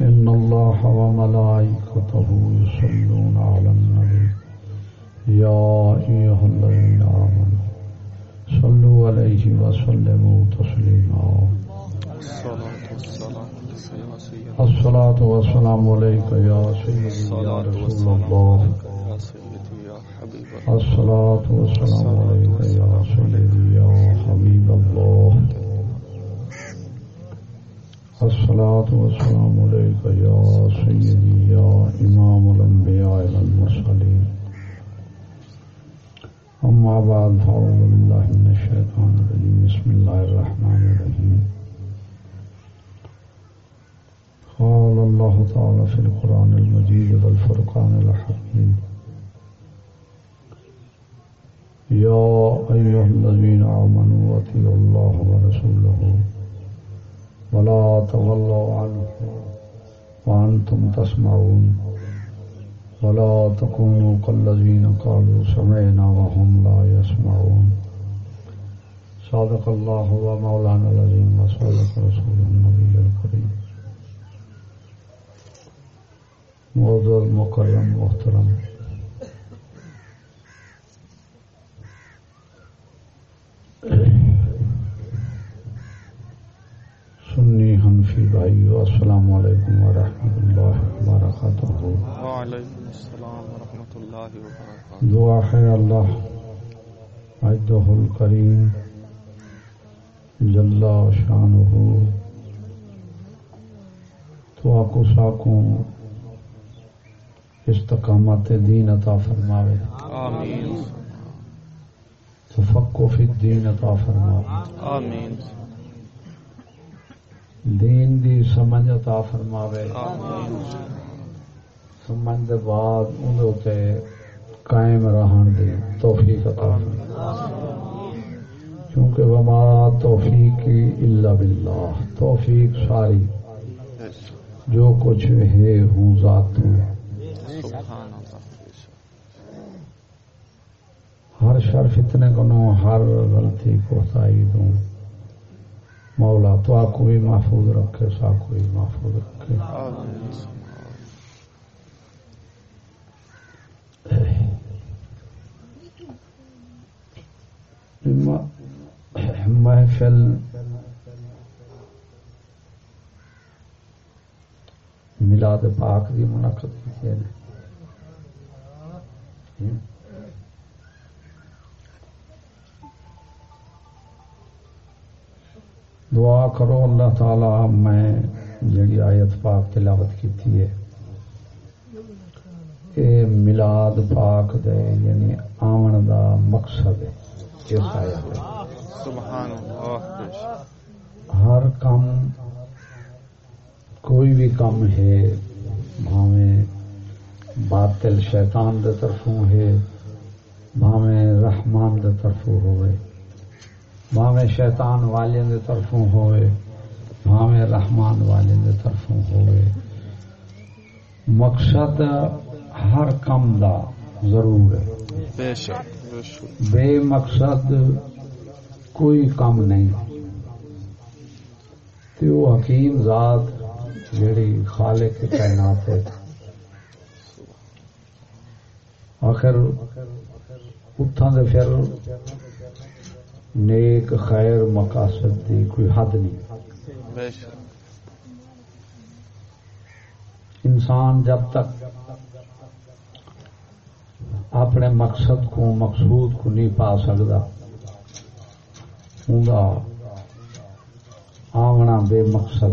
إن الله وملائكته يصلون على النبي. يا أيها الذين آمنوا صلوا عليه وسلموا تسليما. الصلاة والسلام عليك يا سيدي يا رسول الله. الصلاة والسلام عليك يا سيدي يا حبيب الله. الصلاة والسلام عليك يا سيدي، يا إمام الأنبياء والمرسلين. أما بعد، فأعوذ بالله من الشيطان الرجيم. بسم الله الرحمن الرحيم. قال الله تعالى في القرآن المجيد والفرقان الحكيم. يا أيها الذين آمنوا واتقوا الله ورسوله. ولا تولوا عنه وأنتم تسمعون ولا تكونوا كالذين قالوا سمعنا وهم لا يسمعون صادق الله ومولانا العظيم وصادق رسول النبي الكريم معذر مكرم محترم Thank you. سنی حنفی بھائی السلام علیکم ورحمۃ اللہ وبرکاتہ۔ وعلیکم السلام ورحمۃ اللہ وبرکاتہ۔ دعا ہے اللہ عجدہ الکریم جل شان تو آکو ساکوں استقامت دین عطا فرماوے۔ آمین۔ فی الدین عطا فرماوے۔ آمین۔ دین دی سمجھ عطا فرماوے۔ سمجھ دے بعد اندر تے قائم رہن دی توفیق عطا فرماوے۔ کیونکہ وما توفیقی الا باللہ توفیق ساری۔ جو کچھ ہے ہوں ذات اللہ ہر شر فتنے کو ہر غلطی کو دوں۔ مولا تو آپ کو بھی محفوظ رکھے، سا کو بھی محفوظ رکھے۔ محفل ملاد پاک دی منعقد کی ہے دعا کرو اللہ تعالی میں جڑی آیت پاک تلاوت کی ہے اے ملاد پاک دے یعنی آمن دا مقصد ہے اس آیت ہے۔ سبحان اللہ بے شک ہر کام کوئی بھی کام ہے بھاویں باطل شیطان دے طرفوں ہے بھاویں رحمان دے طرفوں ہوئے۔ بھاویں شیطان والے دے طرفوں ہوئے بھاویں رحمان والے دے طرفوں ہوئے۔ مقصد ہر کم دا ضرور ہے۔ بے بے مقصد کوئی کم نہیں۔ تو وہ حکیم ذات جیڑی خالق کائنات ہے۔ آخر اتھاں دے پھر نیک خیر مقاصد دی کوئی حد نہیں۔ انسان جب تک اپنے مقصد کو مقصود کو نہیں پا سکتا آونا بے مقصد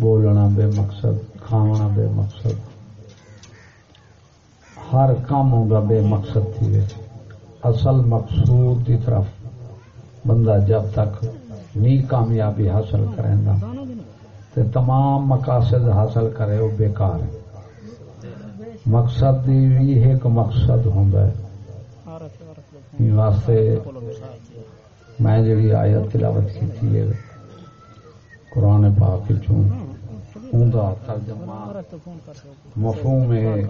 بولنا بے مقصد کھاونا بے مقصد ہر کام ہوگا بے مقصد تھی۔ وے اصل مقصود کی طرف بندہ جب تک نہیں کامیابی حاصل کریں گا تے تمام مقاصد حاصل کرے، وہ بیکار ہے۔ مقصد بھی ایک مقصد ہوں واسطے میں جی آیت تلاوت کی قرآن پاک چوں ترجمہ مفہوم ہے۔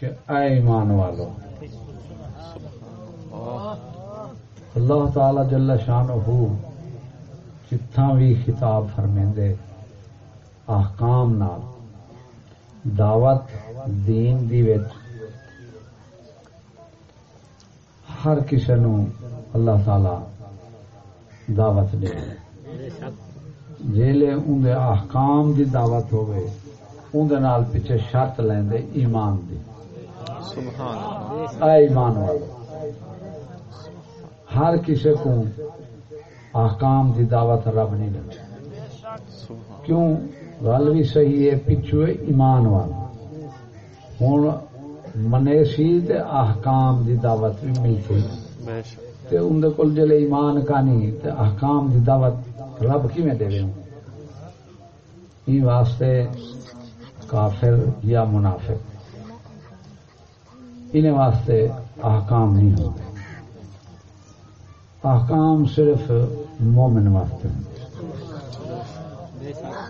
کہ اے ایمان والو اللہ تعالی جل شان ہو جتھا بھی خطاب فرمیندے احکام نال، دعوت دین دی وچ ہر کسی نو اللہ تعالی دعوت دے۔ جیلے اندر احکام دی دعوت ہوئے اندر نال پیچھے شرط لیندے، ایمان دی۔ اے ایمان والو ہر کسی کو احکام دی دعوت رب نہیں لگتی۔ کیوں؟ گل بھی صحیح ہے پچھو ایمان والا ہوں منیسی احکام دی دعوت بھی ملتی۔ تے اندر کول جلے ایمان کا نہیں تے احکام دی دعوت رب کی میں دے ہوں؟ واسطے کافر یا منافق۔ انہیں واسطے احکام نہیں ہوتے۔ احکام صرف مومن واسطے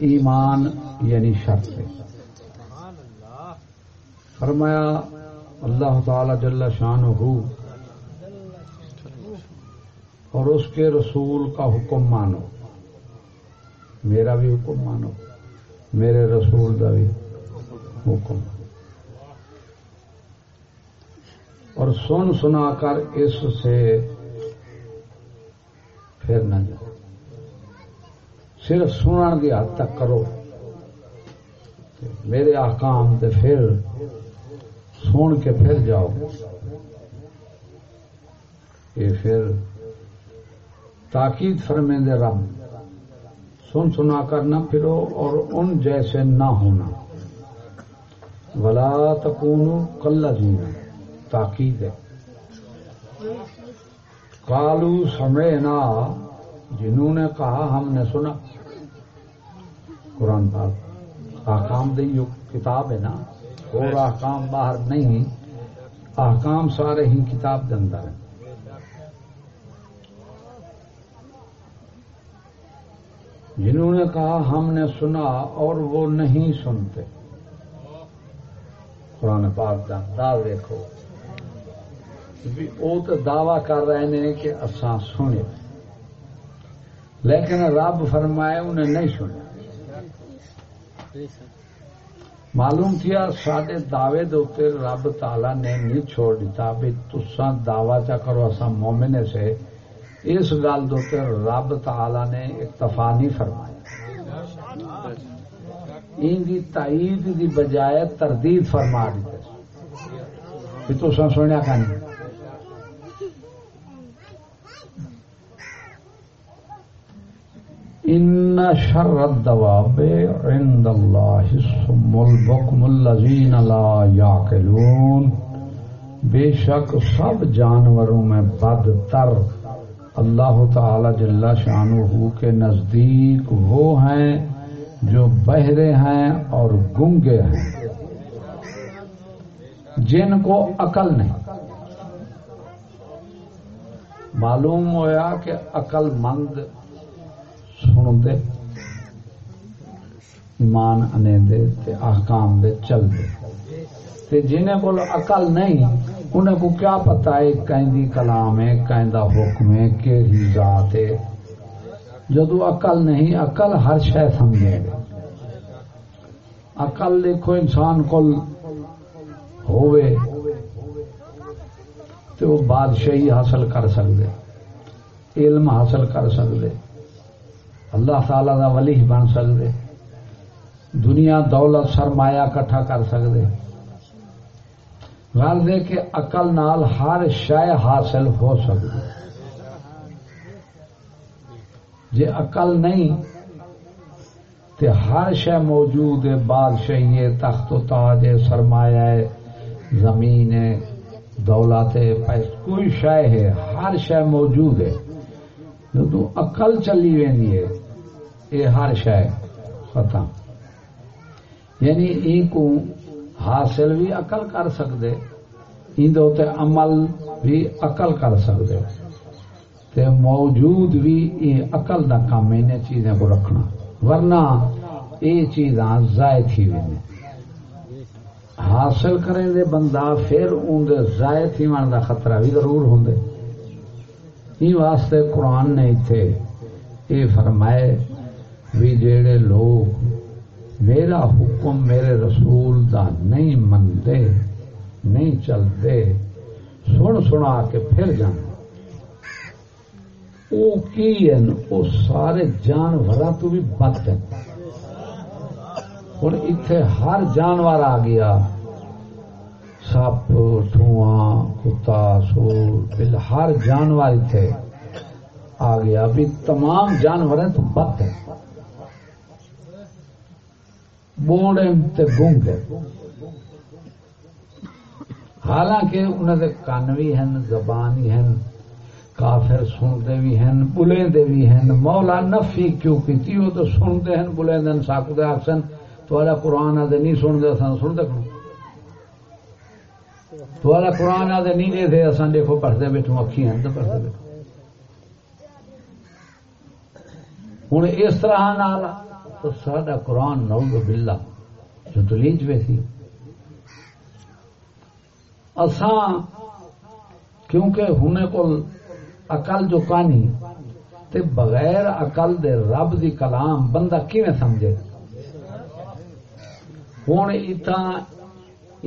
ایمان یعنی شرط ہے۔ فرمایا، اللہ تعالی جل شان ہو اور اس کے رسول کا حکم مانو۔ میرا بھی حکم مانو، میرے رسول کا بھی حکم۔ اور سن سنا کر اس سے پھر نہ جاؤ۔ صرف سنن کی حد تک کرو۔ میرے آکام تے پھر سن کے پھر جاؤ۔ یہ پھر تاکید فرمے رب۔ سن سنا کر نہ پھرو اور ان جیسے نہ ہونا۔ ولا تکون کل جینا تاکید ہے۔ کالو سمے نا جنہوں نے کہا ہم نے سنا۔ قرآن پاک۔ احکام دی جو کتاب ہے نا۔ اور احکام باہر نہیں۔ احکام سارے ہی کتاب کے اندر ہیں۔ جنہوں نے کہا ہم نے سنا اور وہ نہیں سنتے۔ قرآن پاک کا دیکھو۔ وہ تو دعوی کر رہے ہیں کہ اصا سنے۔ لیکن رب فرمائے انہیں نہیں سنیا معلوم کیا سارے دعوے دے رب تالا نے نہیں چھوڑ دیتا بھی تسا دعوی چا کرو اصا مومن سے۔ اس گل دے رب تالا نے اکتفا نہیں فرمایا۔ ان کی تائید کی بجائے تردید فرما دیتے۔ تو سنیا کہ نہیں ان شر الدواب عند الله الصم البكم الذين لا يعقلون. بے شک سب جانوروں میں بدتر اللہ تعالی جل شانہ کے نزدیک وہ ہیں جو بہرے ہیں اور گنگے ہیں، جن کو عقل نہیں۔ معلوم ہوا کہ عقل مند سنتے ایمان انے دے تے احکام دے چل دے تے جنہیں کو عقل نہیں انہیں کو کیا پتا ہے کہیں کلام ہے کہیں حکم ہے کہ ذات ہے جدو عقل نہیں عقل ہر شہ سمجھے گا عقل دیکھو انسان کو ہوئے تو وہ بادشاہی حاصل کر سکتے علم حاصل کر سکتے اللہ تعالی دا ولی ہی بن سکتے دنیا دولت سرمایہ کٹھا کر سکتے گل دے کہ اقل نال ہر شہ حاصل ہو سکتی جی اقل نہیں، تے ہر شہ موجود ہے، بادشاہی ہے، تخت و تاج ہے، سرمایہ ہے، زمین ہے، دولت ہے کوئی شہ ہے، ہر شہ موجود ہے۔ جدو اقل چلی وی ہے۔ یہ ہر شہ ختم یعنی ای کو حاصل بھی عقل کر سکتے تے عمل بھی عقل کر سکتے تے موجود بھی یہ عقل دا کام ان چیزیں کو رکھنا۔ ورنہ یہ چیزاں ضائع تھی وی حاصل کریں دے بندہ پھر ان دے ضائع تھی من دا خطرہ بھی ضرور ہوں واسطے قرآن نے اتنے یہ فرمائے بھی جڑے لوگ میرا حکم میرے رسول دا نہیں منتے، نہیں چلتے، سن سنا کے پھر جان۔ وہ کی وہ سارے جانور تو بھی بد ہیں۔ ہوں اتے ہر جانور آ گیا۔ سپ، ٹھواں، کتا، سور، بل ہر جانور اتے آ گیا۔ بھی تمام جانور تو بد ہے بوڑے گونگ حالانکہ انہوں نے کن بھی ہیں زبان بھی ہیں کافر سنتے بھی ہیں بلے بھی ہیں مولا نفی کیوں کی وہ تو سنتے ہیں بلے دن ساکتے آخسن تو قرآن آدھے نہیں سنتے سن سنتے کھڑو تو قرآن آدھے نہیں دے دے اصل دیکھو پڑھتے بیٹھو اکھی ہیں تو پڑھتے بیٹھو ہوں اس طرح نال تو سارا قرآن نعوذ باللہ، جو دلیج پہ تھی۔ اساں، کیونکہ ہنے کو اقل جو کانی، تے بغیر اقل دے رب دی کلام بندہ کیویں سمجھے؟ ہوں اتنا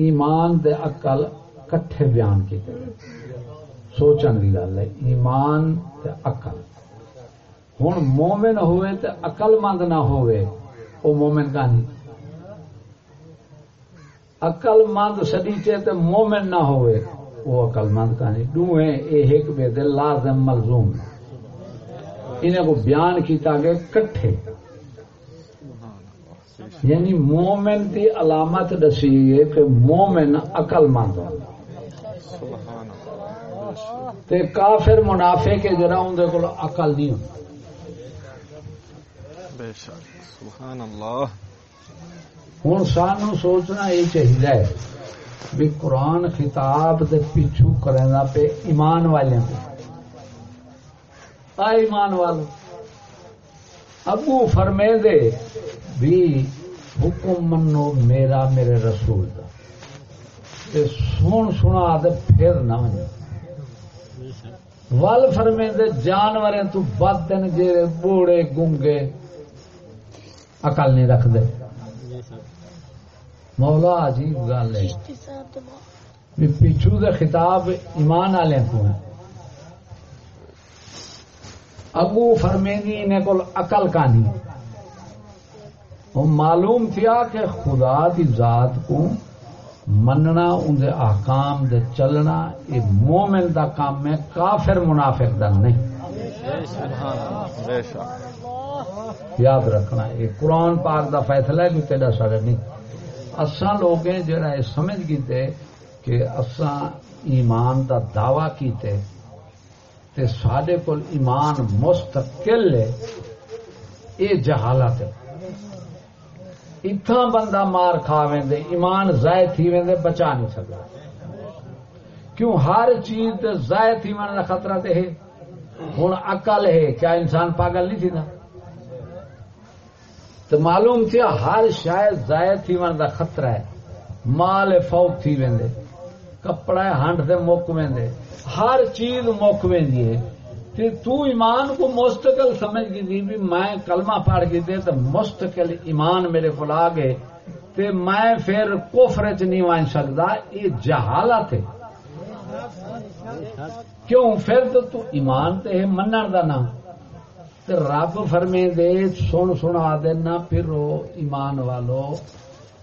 ایمان دے اقل کٹھے بیان کیتے۔ سوچن کی گل ہے، ایمان تے اقل ہوں مومن ہوئے تے اقل مند نہ ہوئے وہ مومن کہانی اقل مند سدیچے تے مومن نہ ہوئے وہ اقل مند کہانی دوئے اے ایک بے دل لازم ملزوم انہیں کو بیان کیتا گئے کٹھے یعنی مومن کی علامت دسی ہے کہ مومن اقل مند تے کافر منافع کے جرا اندر کو اقل نہیں ہوتا ہوں سان سوچنا یہ چاہیے بھی قرآن خطاب دے پیچھو کرنا پہ ایمان والے کو ایمان والوں ابو فرمے دے بھی حکم منو میرا میرے رسول دا۔ سن سنا دے پھر نہ ول فرمے دے جانور تو بد دن بوڑے گونگے اکل نہیں رکھ دے مولا عجیب گل ہے۔ پیچھو دے خطاب ایمان والے کو ہے ابو فرمینی نے کول اقل کہانی۔ وہ معلوم تھیا کہ خدا دی ذات کو مننا اندر احکام دے چلنا یہ مومن دا کام ہے کافر منافق دا نہیں۔ یاد رکھنا یہ قرآن پاک دا فیصلہ ہے کہ تیرا سارے نہیں۔ اساں لوگ جڑا یہ سمجھ گیتے کہ اساں ایمان دا دعوی کیتے تے سڈے کول ایمان مستقل ہے۔ یہ جہالت ہے۔ اتنا بندہ مار کھا وے ایمان ضائع تھی وے بچا نہیں سکتا کیوں ہر چیز ضائع تھی کا خطرہ تے ہے۔ ہوں اقل ہے، کیا انسان پاگل نہیں تھی نا؟ تو معلوم تھیا ہر شاید ضائع تھی من کا خطرہ ہے۔ مال فوت تھی وے کپڑا ہنڈ سے مک وے ہر چیز مک وی تے تو ایمان کو مستقل سمجھ گئی تھی بھی میں کلمہ پڑھ کے دے تو مستقل ایمان میرے کو آ گئے۔ تے میں پھر کوفر چ نہیں مان سکتا یہ جہالت ہے۔ کیوں؟ پھر تو تو ایمان تے ہے، منن دا نا رب فرمے دے سن سنا دے نہ پھرو ایمان والو۔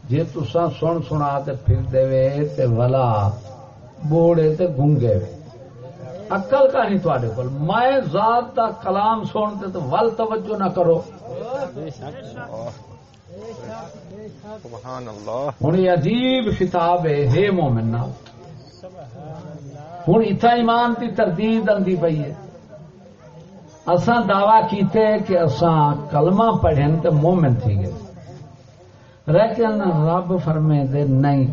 جے تساں سن سنا تے پھر دے تے ولا بوڑے تے گنگے وے۔ اقل کا نہیں کو میں ذات کا کلام سنتے تو ول توجہ نہ کرو۔ ہوں عجیب خطاب ہے۔ ہے مومن ہوں اتنا ایمان کی تردید آتی پی ہے۔ اساں دعوی کیتے کہ اساں کلمہ پڑھن تے مومن تھی گئے۔ لیکن رب فرمے دے نہیں۔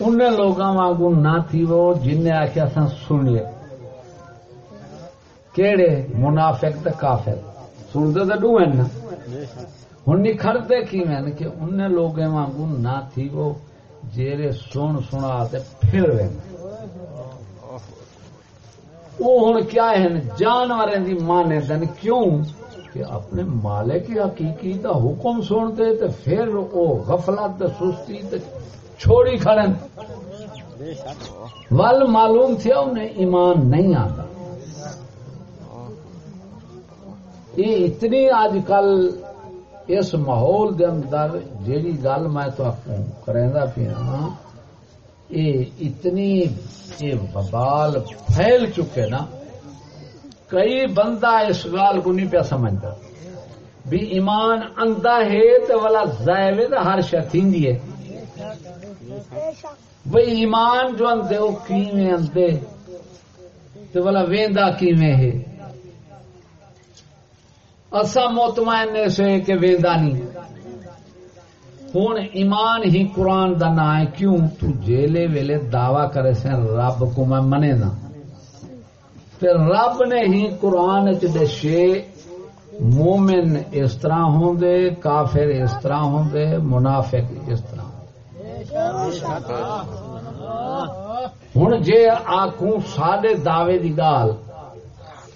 ان لوگوں واگو نہ تھی وہ جن نے آخیا سن سنیے کہڑے منافق تے کافر۔ سنتے تو ڈو ہیں ہوں نکھرتے کی کہ ان لوگوں واگو نہ تھی وہ جیرے سن سنا تے پھر وے وہ ہوں کیا ہے جانور دی مانے دن کیوں کہ اپنے مالک حقیقی دا حکم سنتے تے پھر وہ غفلت سستی تے چھوڑی کھڑن۔ ول معلوم تھے انہیں ایمان نہیں آتا۔ یہ اتنی آج کل اس ماحول دے اندر جیڑی گل میں تو کرا پیا ہاں، یہ اتنی یہ ببال پھیل چکے نا، کئی بندہ اس گال کو نہیں پیا سمجھتا۔ بھی ایمان اندہ ہے تو والا زائوے تو ہر شہ تھی ہے۔ بھئی ایمان جو اندے وہ کیویں اندے تو والا ویندا کیویں ہے؟ اسا مطمئن سے کہ ویندا نہیں۔ ہوں ایمان ہی قرآن دا نا ہے، کیوں؟ تو جیلے ویلے دعوی کرے سے رب کو میں منے نا۔ پھر رب نے ہی قرآن چ دشے مومن اس طرح ہوں دے، کافر اس طرح ہوں دے، منافق اس طرح۔ ہوں جے آخوں سڈے دعوے دی گال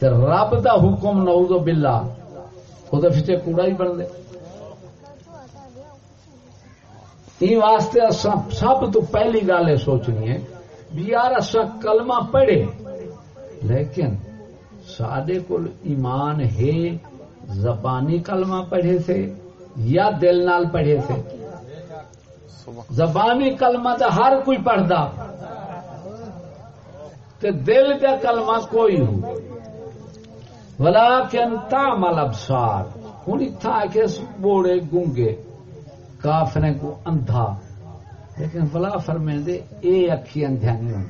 رب دا حکم نعوذ باللہ وہ پیچھے کوڑا ہی بن دے۔ واسطے سب تو پہلی گل یہ سوچنی ہے بھی یار اصا کلمہ پڑھے، لیکن سڈے کو ایمان ہے، زبانی کلمہ پڑھے سے یا دل نال پڑھے سے زبانی کلمہ تو ہر کوئی پڑھتا تے دل کا کلمہ کوئی ہو۔ ولا کے انتا مل ابسار ہوں اتنا کے بوڑے گونگے کافرے کو اندھا۔ لیکن بلا فرمے دے اے اکھی اندھیا نہیں ہوں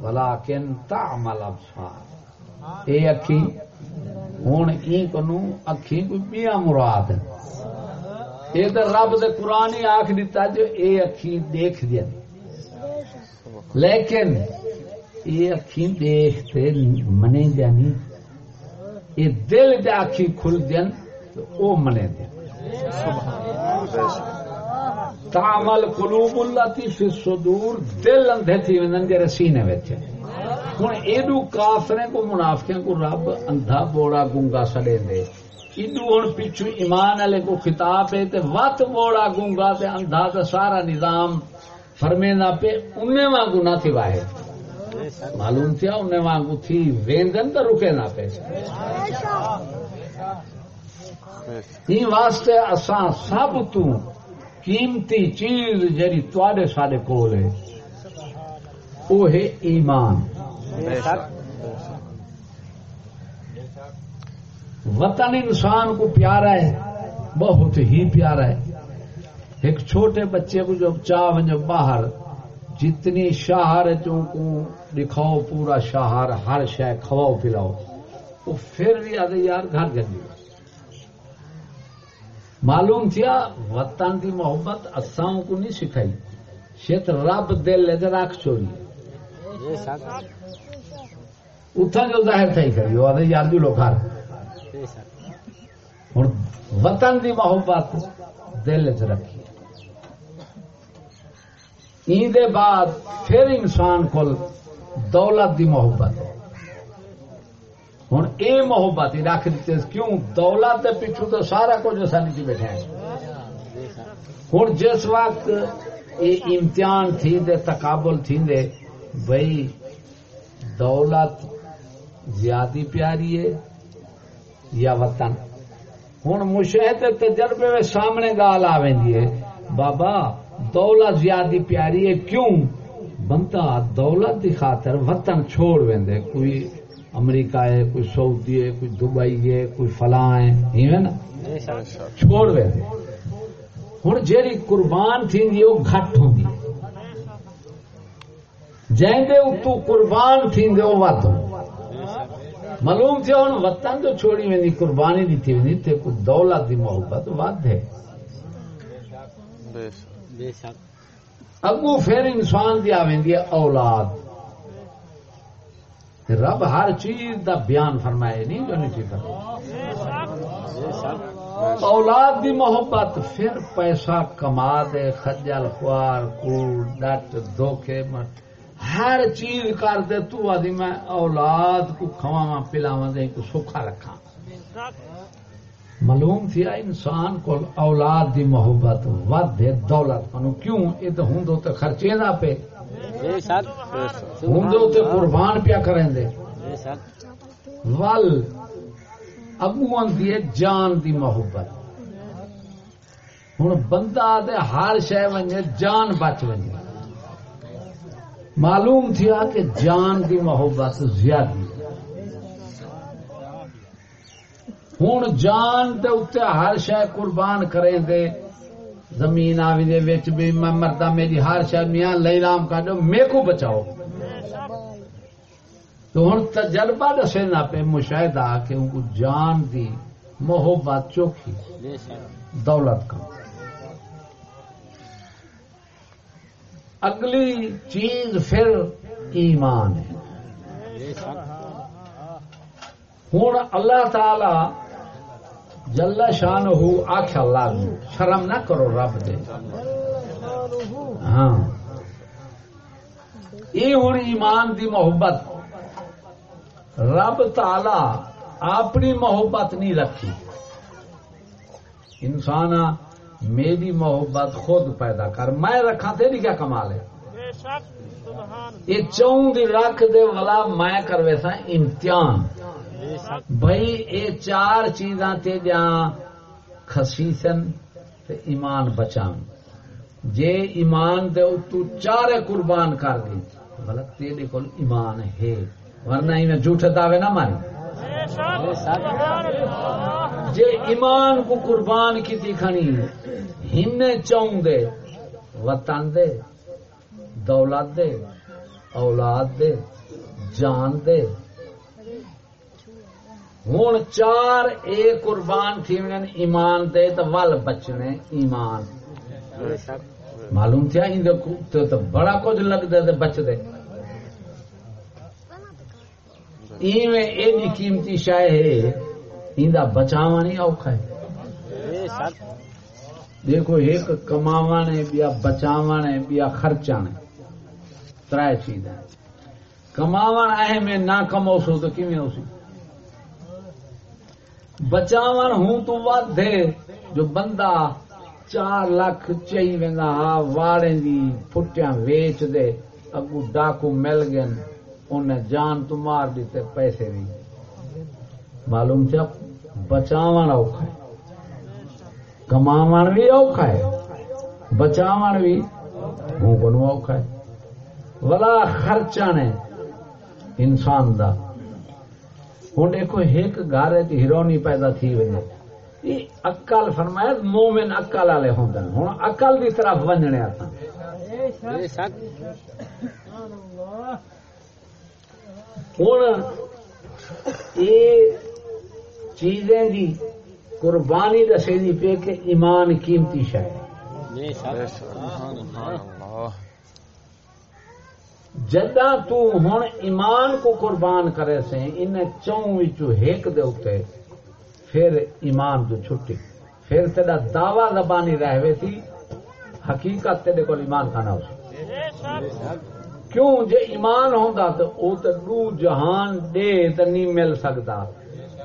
بلا کے انتا مل ابسار اے اکھی ہوں ای کو اکھی کوئی پیا مراد۔ یہ تو رب دے قرآن ہی آخ دیتا جو اے اکھی دیکھ دیا۔ لیکن یہ اکھی دیکھتے منے دیا نہیں یہ دل دے اکھی کھل دیا تو او منے دیا۔ تعمل قلوب اللہ تی فی صدور دل اندھے تھی وندن دے رسینے ویچے ہوں ایڈو کافرے کو، منافقیں کو رب اندھا بوڑا گنگا سڑے دے۔ ادو ہوں پچھو ایمان والے کو خطاب ہے تے وت بوڑا گونگا تے اندھا تے سارا نظام فرمے نہ پہ انہیں وانگو نہ تھی واحد۔ معلوم تھیا انہیں وانگو تھی ویندن تو رکے نہ پہ ہی واسطے اساں سب تو قیمتی چیز جری تواڈے ساڈے کول ہے، وہ ہے ایمان۔ وطن انسان کو پیارا ہے، بہت ہی پیارا ہے۔ ایک چھوٹے بچے کو جب چاہ ونجو باہر، جتنی شہر کو دکھاؤ، پورا شہر، ہر شہ کھواؤ، پلاؤ، وہ پھر بھی آدھے یار گھر گندی معلوم تھیا وطن کی محبت اساں کو نہیں سکھائی۔ شیت رب دل رکھ چوری۔ اتنا جو ظاہر تھا ہی کری وہ آدھے یار جو لوگ گھر ہوں وطن دی محبت دل چ رکھی۔ دے بعد پھر انسان کو دولت دی محبت۔ ہے ہوں اے محبت ہی رکھ دیتے کیوں؟ دولت دے پچھو تو سارا کچھ اصا نہیں بیٹھے ہوں جس وقت یہ امتحان تھی دے، تقابل تھی دے بھائی دولت زیادہ پیاری ہے یا وطن؟ ہوں مشاہد تجربے میں سامنے گال آ ہے۔ بابا، دولت زیادہ پیاری ہے، کیوں؟ بنتا، دولت کی خاطر وطن چھوڑ وے کوئی امریکہ ہے کوئی سعودی ہے کوئی دبئی ہے کوئی فلاں ہے نا؟ چھوڑ وے ہوں جیڑی قربان تھی وہ گھٹ ہوں جی اتو قربان تھی وہ ود معلوم تھیا ہوں وطن جو چھوڑی وی قربانی دیتی وی تے کو دولت دی محبت ود ہے۔ اگو پھر انسان دی ہے اولاد۔ رب ہر چیز دا بیان فرمائے، نہیں جو نہیں چیز اولاد دی محبت، پھر پیسہ کما دے، خجل، خوار، کوڑ، ڈٹ، دھوکے ہر چیز کر دے، تو آدھی میں اولاد کو کھواواں، پلاواں دے کو سکھا رکھا معلوم تھی انسان کو اولاد دی محبت ود ہے دولت۔ منو کیوں؟ تو ہوں تو خرچے نہ پہ ہوں تو قربان پیا کریں دے۔ ول اگو دی جان دی محبت۔ ہوں بندہ دے ہر شہ ونجے جان بچ ونجے۔ معلوم تھیا کہ جان دی محبت زیادہ۔ ہوں جان دے اتنے ہر شہ قربان کرے دے۔ زمین آوی دے وچ بھی میں مردا میری ہر شہ میاں لئی رام کر دو، میرے کو بچاؤ۔ تو ہوں تجربہ دسے نہ پہ مشاہدہ کہ ان کو جان دی، محبت چوکھی۔ دولت کا اگلی چیز پھر ایمان ہے۔ ہوں اللہ تعالی جل شان ہو آخ اللہ شرم نہ کرو رب دے۔ ہاں۔ یہ ہوں ایمان دی محبت۔ رب تعالی اپنی محبت نہیں رکھی۔ انسان میری محبت خود پیدا کر۔ میں رکھا تیری کیا کمال ہے۔ یہ چون دی رکھ دے والا میں کروے سا امتحان۔ بھائی یہ چار چیزاں تے جہاں خسیسن تے ایمان بچان۔ جے ایمان دے تو چارے قربان کر دی بلک تیرے کول ایمان ہے۔ ورنہ ہی میں جھوٹے دعوے نہ ماری جے ایمان کو قربان کی تھی کھنی ہن چون دے، وطن دے، دولت دے، اولاد دے، جان دے ہوں چار اے قربان تھی ایمان دے تو ول بچنے ایمان۔ معلوم تھا تو بڑا کچھ لگتا بچ دے ایویں ایڈی قیمتی شاہ ہے، ایندا بچاوا نہیں اوکھا ہے۔ دیکھو، ایک کماوا نے بیا بچاوا نے بیا خرچا نے تر چیز ہے اہم ہے نہ کمو سو تو کیویں ہو سی؟ بچاون ہوں تو ود جو بندہ چار لاکھ چی وینا واڑیں دی پھٹیاں ویچ دے، اگو ڈاکو مل گئے انہیں جان تو مار دیتے، پیسے بھی معلوم کیا؟ بچاون اوکھا ہے۔ کماون بھی اوکھا ہے۔ بچاون بھی ہوں کو اوکھا ہے۔ ولا خرچہ نے انسان دا۔ ہوں دیکھو ایک گھر ہیرونی پیدا تھی وجہ اکل فرمایا مومن اکل والے ہوں ہوں اکل کی طرف ونجنے آتا ہوں یہ چیزیں دی قربانی دسے دی پہ کہ ایمان قیمتی شاید جدا ہوں ایمان کو قربان کرے سے ان چون ایک دے اتے پھر ایمان تو چھٹی۔ پھر تیرا دعوی زبانی رہے تھی حقیقت تیرے کو ایمان کا نہ ہو کیوں؟ جے ایمان ہوتا تو وہ تو دو جہان دے تو نہیں مل سکتا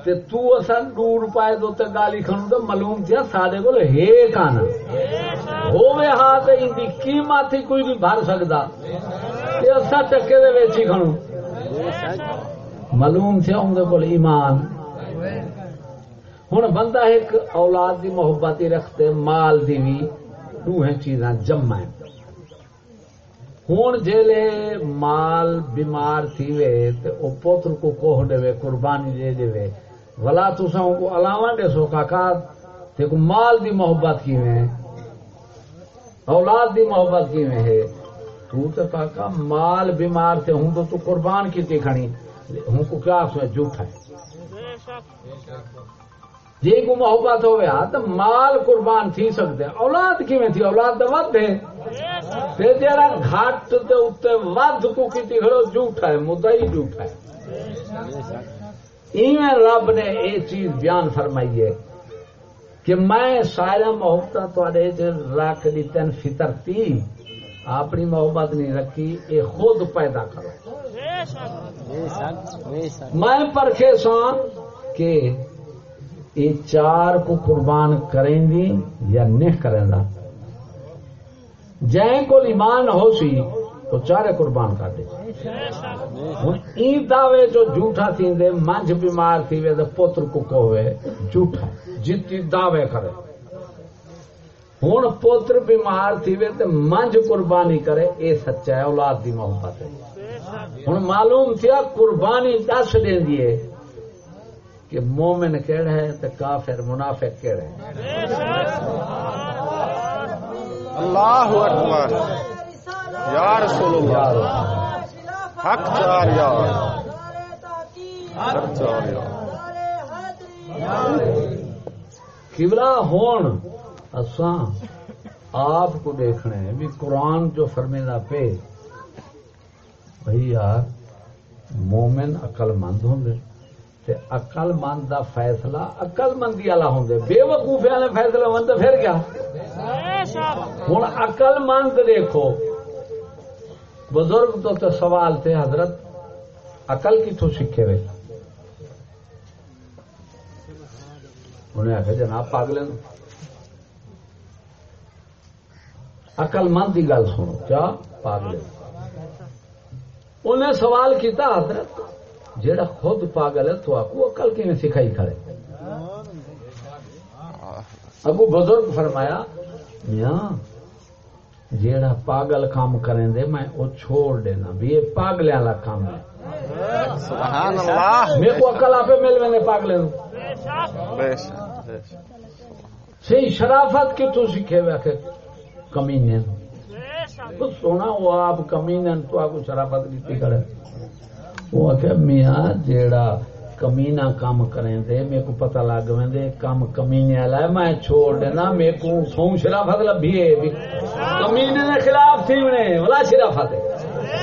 تے تو اصل دو روپئے دو تے گالی کھنو تو معلوم تھیا سارے کو ہے کانا ہوے ہاں تے ان دی قیمت ہی کوئی نہیں بھر سکتا تے اسا دے ہی معلوم تھیا ان دے کول ایمان ہن بندہ ایک اولاد دی محبت ہی رکھتے مال دی بھی دوہیں چیزاں جمع ہوں جیلے مال بیمار تھی وے تو او پوتر کو کوہ دے قربانی دے دے ولا تسا کو علاوہ دے سو کاکا تے کو مال دی محبت کی میں اولاد دی محبت کی میں ہے تو تے کاکا مال بیمار تے ہوں تو تو قربان کی تے کھڑی۔ ہوں کو کیا سو جھوٹا ہے۔ جی کو محبت ہویا ہاں، تو مال قربان تھی سکتے اولاد کیویں تھی؟ اولاد تو ود ہے۔ تے جڑا گھٹ تے اوتے ود کو کیتی کھڑو جھوٹا ہے، مدعی جھوٹا ہے۔ ایویں رب نے یہ چیز بیان فرمائی ہے کہ میں سارا محبت تے رکھ دی تین فطر اپنی محبت نہیں رکھی، یہ خود پیدا کرو۔ میں پرکھے سان کہ یہ چار کو قربان کریں گی یا نہیں کریں گا۔ جائیں کو ایمان ہو سی، تو چارے قربان کر دے۔ ہوں دعوے جو جھوٹا تھی دے منج بیمار تھی وے تو پتر کو کوے جھوٹا جتنی دعوے کرے۔ ہوں پوتر بیمار تھی وے تو منج قربانی کرے اے سچا ہے اولاد دی محبت ہے۔ ہوں معلوم تھیا قربانی دس دیں دیے کہ مومن کہڑا ہے تو کافر منافق کہڑا ہے۔ اللہ اکبر۔ یا رسول اللہ۔ حق چار حق کبلا ہون اساں آپ کو دیکھنے بھی قرآن جو فرمیدا پہ، بھائی یار، مومن عقل مند ہوں تے عقل مند دا فیصلہ عقل مندی والا ہوں بے وقوفے والے فیصلہ مند پھر کیا؟ ہوں عقل مند دیکھو۔ بزرگ تو تے سوال تھے حضرت عقل کتوں سیکھے ہوئے؟ انہیں آخیا جناب پاگل عقل مند کی گل سنو۔ کیا پاگل۔ انہیں سوال کیتا حضرت جیڑا خود پاگل ہے تو آکو عقل کی سکھائی کھڑے؟ اگو بزرگ فرمایا میاں جیڑا پاگل کام کریں دے میں وہ چھوڑ دینا۔ بھی یہ پاگلے والا کام ہے۔ سبحان اللہ۔ میرے کو عقل آپ مل میں پاگلے بے شک صحیح شرافت کی تو سیکھے ہوئے کمینے تو۔ سونا وہ آپ کمینے تو آپ کو شرافت کی کرے وہ آخر میاں جیڑا کمینا کام کریں دے میرے کو پتہ لگ دے کام کمینے والا ہے میں چھوڑ دینا میرے کو سو شرافت لبھی ہے۔ کمینے کے خلاف تھی انہیں بلا شرافت ہے۔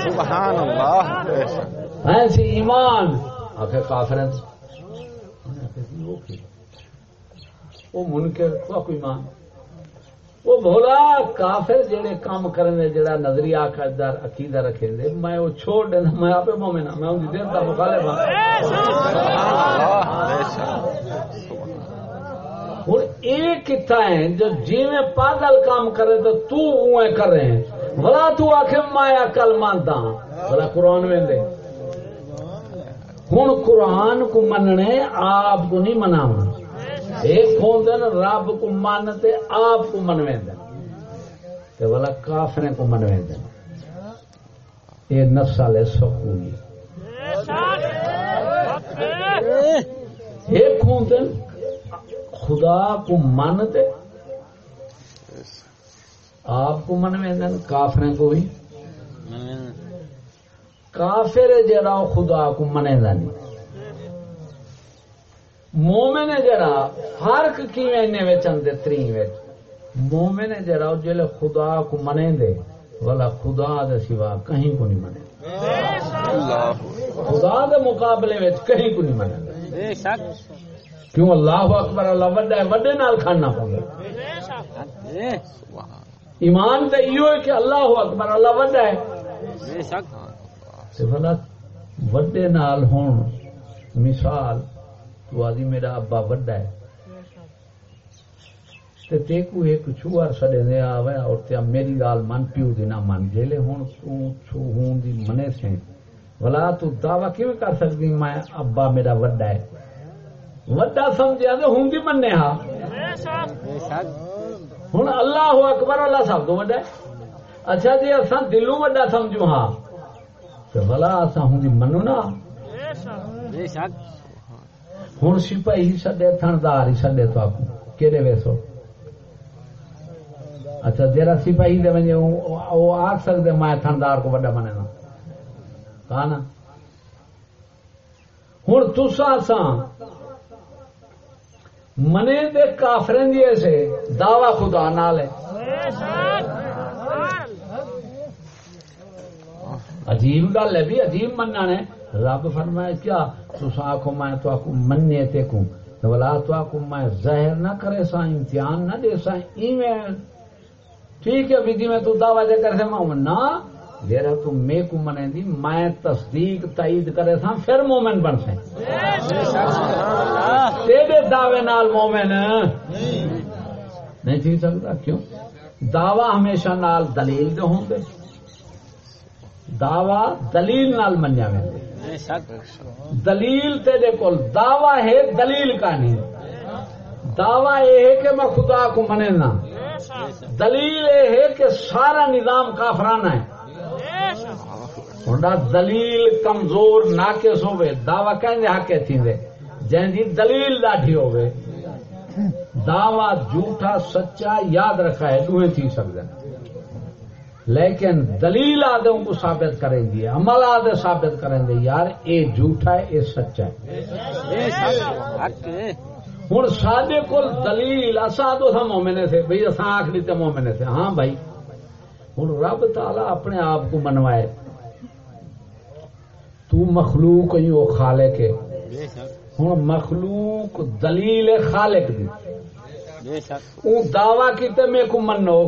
سبحان اللہ۔ بے شک ایسی ایمان آخر کافرنس وہ منکر وہ کوئی ایمان۔ وہ بولا کافر جڑے کام کرنے جڑا نظریہ عقیدہ عقیدہ رکھے دے میں وہ چھوڑ دینا، میں آپ مومن ہاں، میں ان دیر کا مخالف ہوں یہ کتا ہے، جو جی میں پاگل کام کرے تو تو اوے کر رہے ہیں۔ بلا تو آخ میں عقل مانتا ہوں بلا قرآن میں دے ہوں قرآن کو مننے، آپ کو نہیں مناونا۔ ایک رب کو مانتے آپ کو منوے دن بلا کافرے کو منوے دن یہ نسل سکولی ایک ہوں خدا کو مانتے آپ کو منوے دن کافرے کو بھی۔ کافر جرا خدا کو منے نہیں مومن جرا فرق کی چند تری مومن جرا جل خدا کو منے دے والا خدا دے سوا کہیں کو نہیں منے خدا دے مقابلے میں کہیں کو نہیں منے بے شک کیوں اللہ اکبر اللہ وڈا ہے وڈے نال کھانا بے سبحان ایمان تو یہ ہے کہ اللہ اکبر اللہ وڈا ہے۔ بے شک۔ تے وڈے نال ہون مثال تو آدھی میرا ابا وڈا ہے تے تے کو ایک چھوار سڑے دے آوے اور تے میری گال من پیو دی نہ من جیلے ہون تو چھو ہون دی منے سے بھلا تو دعویٰ کیوں کر سکتی میں ابا میرا وڈا ہے وڈا سمجھیا تے ہوں دی مننے ہاں بے شک ہوں اللہ اکبر اللہ سب تو وڈا ہے اچھا جی اصا دلوں وڈا سمجھو ہاں تو بھلا اصا ہوں دی منو نا بے شک ہوں سپاہی سڈے تھندار ہی سڈے تو آپ کہڑے ویسو؟ اچھا جرا سپاہی دے ونجے وہ آخ سکتے میں تھندار کو وڈا منے نا۔ کہا نا؟ ہوں تسا سا منے دے کافرن دی ایسے دعوی خدا نال ہے۔ عجیب گل ہے بھی، عجیب مننا نے۔ رب فرمایا کیا تسا آخو میں تو آخو منے تے کو ولا تو آخو میں ظاہر نہ کرے سا، امتحان نہ دے سا، ایویں۔ ٹھیک ہے بھی میں تو دعوی دے کر سے میں نہ جیرا تو میں کو منے دی، میں تصدیق تائید کرے سا، پھر مومن بن سے تیرے دعوے نال مومن۔ نہیں تھی سکتا، کیوں؟ دعوی ہمیشہ نال دلیل دے ہوں گے۔ دعوی دلیل نال منیا ویندے بے شک دلیل تیرے کول، دعوی ہے دلیل کا نہیں۔ دعوی یہ ہے کہ میں خدا کو منے نہ دلیل یہ ہے کہ سارا نظام کافرانہ ہے۔ ہوندا دلیل کمزور، ناقص ہوے دعوی کہندے حق تھیندے جن دی دلیل لاٹھی ہوے دعوی جھوٹا، سچا، یاد رکھا ہے دوہیں تھی سکدے۔ لیکن دلیل آدھوں کو ثابت کریں گے عمل آدھے ثابت کریں گے یار اے جھوٹا ہے اے سچا ہے۔ ہوں سڈے کول دلیل اصا تو سا مومنے تھے بھائی اصا آخری تے مومنے تھے۔ ہاں بھائی ہوں رب تعالی اپنے آپ کو منوائے۔ تو مخلوق ہی وہ خالق ہے۔ ہوں مخلوق دلیل خالق دی۔ وہ دعوی کیتے میں کو منو۔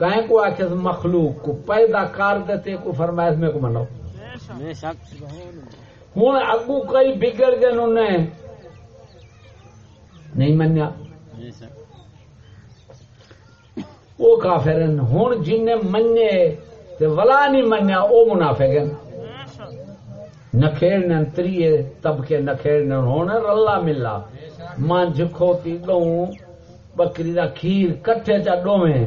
کہیں کو آخ مخلوق کو پیدا کر دیتے کو فرمائش میں کو منو۔ ہوں اگو کئی بگڑ گئے انہوں نے۔ نہیں منیا۔ وہ کافر ہوں جن منے تے ولا نہیں منیا وہ منافق ہیں۔ نکھیڑنے تریے طبقے نکھیڑنے ہونے رلا ملا۔ مانج کھوتی دوں بکری دا کھیر کٹھے چا ڈویں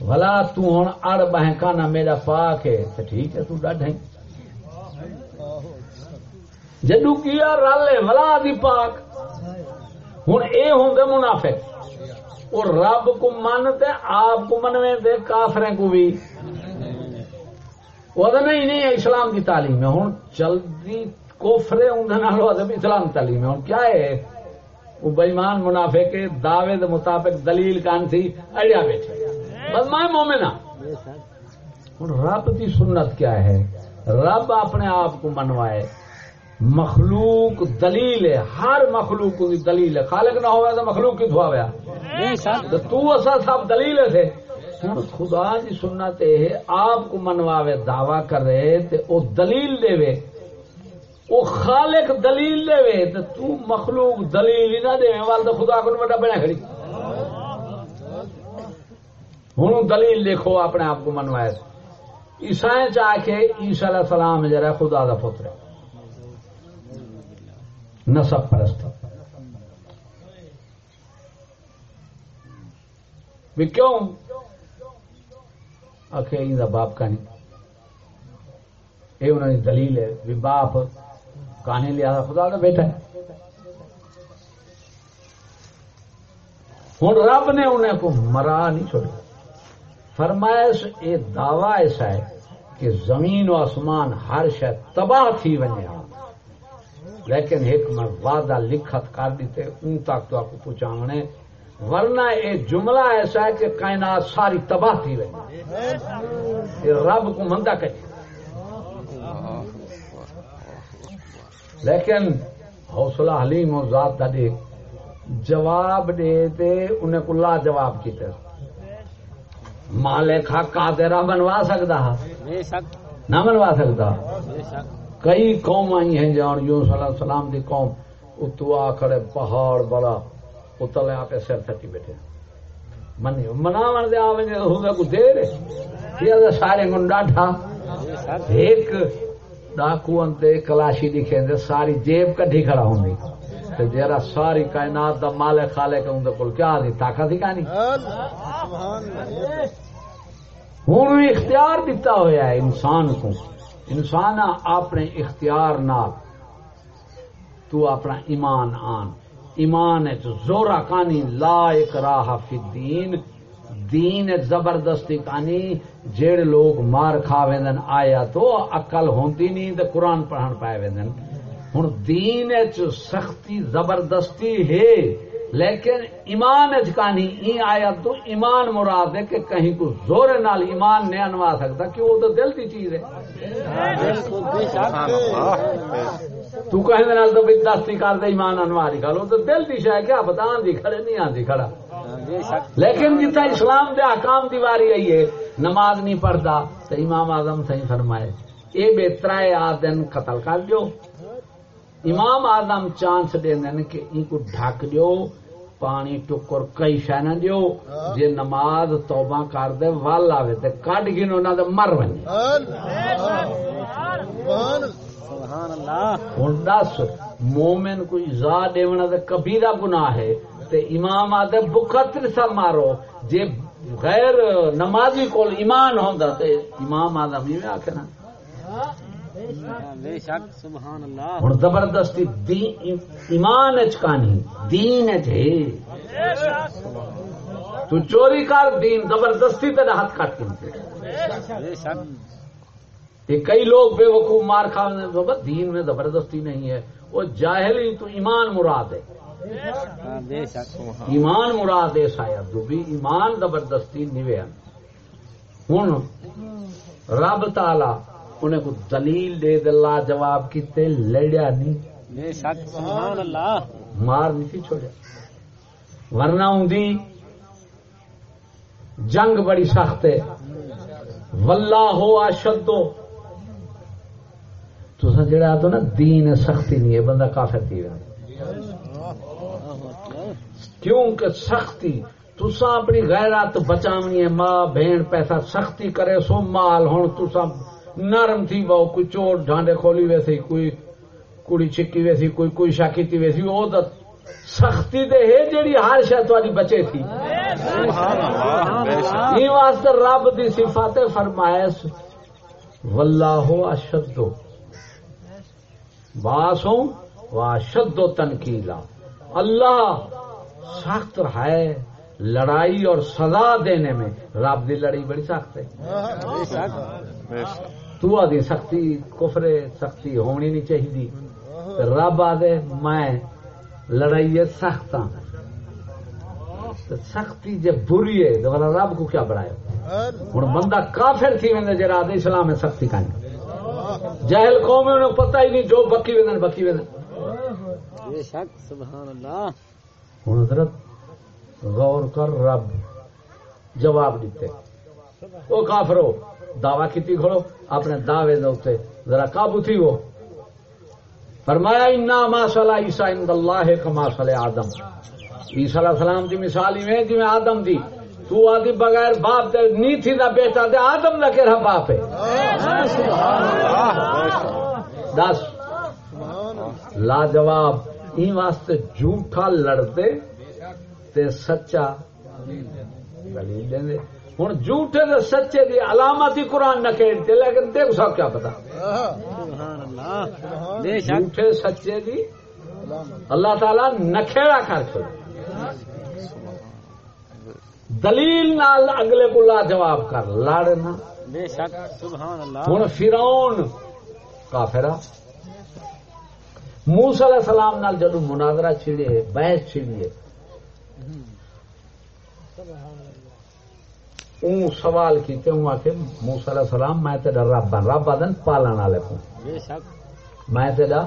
بھلا تو ہن اڑ بہ کانا میرا پاک ہے۔ تے ٹھیک ہے، تو ڈاڈھیں جدو کیا رلے بھلا دی پاک۔ ہن اے ہوندے منافق۔ اور رب کو منتے آپ کو منوے دے، کافریں کو بھی۔ وہ نہیں نہیں اسلام کی تعلیم ہے۔ ہوں جلدی کوفرے اندر اسلام تعلیم ہے۔ ہوں کیا ہے؟ وہ بےمان منافع کے دعوے دے مطابق دلیل کان تھی اڑیا بیٹھے۔ بس میں مومن ہوں رب کی سنت کیا ہے؟ رب اپنے آپ کو منوائے۔ مخلوق دلیل ہے ہر مخلوق کی دلیل ہے۔ خالق نہ ہوا تو مخلوق کی تو تو اصا سب دلیل تھے ہوں خدا کی سنت یہ آپ کو منواوے دعوی کرے تے او دلیل دے وے۔ او خالق دلیل دے وے تے تو مخلوق دلیل ہی نہ دے وال تو خدا کو بڑا بنا کھڑی۔ ہوں دلیل دیکھو اپنے آپ کو منوائے۔ عیسائی چاہ کے عیسیٰ علیہ السلام جرا خدا دا پتر۔ ہے نسب پرست۔ بھی کیوں؟ آخر ان باپ کا نہیں۔ یہ انہوں نے دلیل ہے، بھی باپ کہانی لیا خدا کا بیٹا ہے۔ ہوں رب نے انہیں کو مرا نہیں چھوڑا فرمائش یہ دعوی ایسا ہے کہ زمین و آسمان ہر شاید تباہ تھی ونے ہاں۔ لیکن ایک میں وعدہ لکھت کر دیتے اون تک تو آپ کو پہنچانے ورنہ یہ جملہ ایسا ہے کہ کائنات ساری تباہ تھی ونے یہ رب کو مندہ کہ لیکن حوصلہ حلیم و ذات دے جواب دے تے انہیں کو لا جواب کیتے۔ مالک حق آدھرا بنوا سکتا۔ نہ بنوا سکتا۔ کئی قوم آئی ہیں جان یوں صلی اللہ علیہ وسلم دی قوم اتو آ کھڑے پہاڑ بڑا اتلے آ کے سر تھٹی بیٹھے۔ منی مناون دے ہو کو دیر۔ یہ سارے بے شک۔ ایک ڈاکو انتے کلاشی دے ساری جیب کڈھی کھڑا ہوندی تے جیرا ساری کائنات دا مالک خالق اون دے کول کیا دی طاقت ہی کانی ہوں بھی اختیار دیتا ہوا ہے انسان کو۔ انسان اپنے اختیار نال تو اپنا ایمان آن۔ ایمان ہے زورا کانی لا اکراہ فی الدین۔ دین زبردستی کانی جیڑے لوگ مار کھا ویندن آیا تو عقل ہوندی نہیں تے قرآن پڑھن پائے ویندن۔ ہوں دین سختی زبردستی ہے، لیکن ایمان اچکانی آیا تو ایمان مراد ہے کہ کہیں کو زور نال ایمان نہیں انوا سکتا کہ وہ تو دل کی چیز ہے۔ تو کہیں نال تو بھی دستی کر دے، ایمان انوا دی کھڑا وہ تو دل کی شاید کیا پتا آندھی کھڑے، نہیں آندھی کھڑا۔ لیکن جتا اسلام دے احکام دی واری آئی ہے، نماز نہیں پڑھتا تو امام اعظم صحیح فرمائے، اے بے ترائے آدن قتل کر دیو امام آدم چانس دے دین کہ ان کو ڈھک دیو، پانی ٹکر کئی شہ نہ دیو، جے نماز توبہ کر دے ول آوے تے کڈ گنو نہ تے مر ونجے سبحان اللہ ہوں دس، مومن کوئی زا دیونا تے کبیرہ گناہ ہے، تے امام آدھے بکھا ترسا مارو۔ جے غیر نمازی کول ایمان ہوندا تے امام آدم ہی میں بے شک سبحان اللہ۔ ہوں زبردستی ایمان دین تو چوری کر دین زبردستی تیرا ہاتھ کٹ کے۔ کئی لوگ بے وقوف مار کھا بابا دین میں زبردستی نہیں ہے۔ وہ جاہلی تو ایمان مراد ہے۔ ہاں، ایمان مراد ہے شاید جو بھی ایمان زبردستی نوے ہوں رب تالا انہیں کو دلیل دے دلا جواب کیتے لڑیا نہیں۔ بے شک سبحان اللہ۔ مار نہیں تھی چھوڑیا۔ ورنہ ہوں جنگ بڑی سخت ہے۔ واللہ ہو اشدو تو جڑا تو نا دین سختی نہیں ہے بندہ کافر تھی کیونکہ سختی تسا اپنی غیرت بچاونی ہے ماں بہن پیسہ سختی کرے سو مال ہوں تسا نرم تھی بہو کوئی چور ڈھانڈے کھولی ویسی کوئی کڑی چکی ویسی کوئی کوئی شاکی تھی ویسی وہ تو سختی دے ہے جیڑی ہر شاید تاری بچے تھی۔ یہ واسطے رب دی صفات فرمائش واللہ اشدو باسوں واشد و تنقیلا اللہ سخت ہے لڑائی اور سزا دینے میں۔ رب دی لڑائی بڑی سخت ہے۔ بے شک۔ تو آدھی سختی کفرے سختی ہونی نہیں چاہیے رب آدھے میں لڑائی سخت ہاں۔ سختی جب بری ہے تو رب کو کیا بڑھائے ہوں بندہ کافر تھی ویندے جرا آدھے اسلام میں سختی کہیں جہل قوم انہیں پتہ ہی نہیں جو بکی ویندن بکی ویندن بے شک سبحان اللہ ہوں حضرت غور کر رب جواب دیتے وہ کافرو دعوی کیتی کھڑو، اپنے دعوے دے ذرا قابو تھی وہ فرمایا، انا ما صلی عیسی عند اللہ کما صلی آدم۔ عیسی علیہ السلام دی مثال ہی میں جی میں آدم دی۔ تو آدھی بغیر باپ دے نی تھی دا بیٹا، دے آدم دا کہڑا باپ ہے؟ دس۔ لاجواب این واسطے جھوٹا لڑتے تے سچا دلیل دیں دے ہوں جھوٹے دے سچے دی علامت ہی قرآن نہ کھیلتے لیکن دیکھ سو کیا پتا۔ جھوٹے سچے دی اللہ تعالی نکھےڑا کر چھوڑ۔ دلیل نال اگلے کو لا جواب کر لڑنا ہوں فرعون کافرا موسی علیہ السلام نال جدو مناظرہ چھڑے بحث چھڑی اون سوال کیتے ہوں آ کے موسی علیہ السلام میں تیرا رب ہاں رب آدن پالن والے کو میں تیرا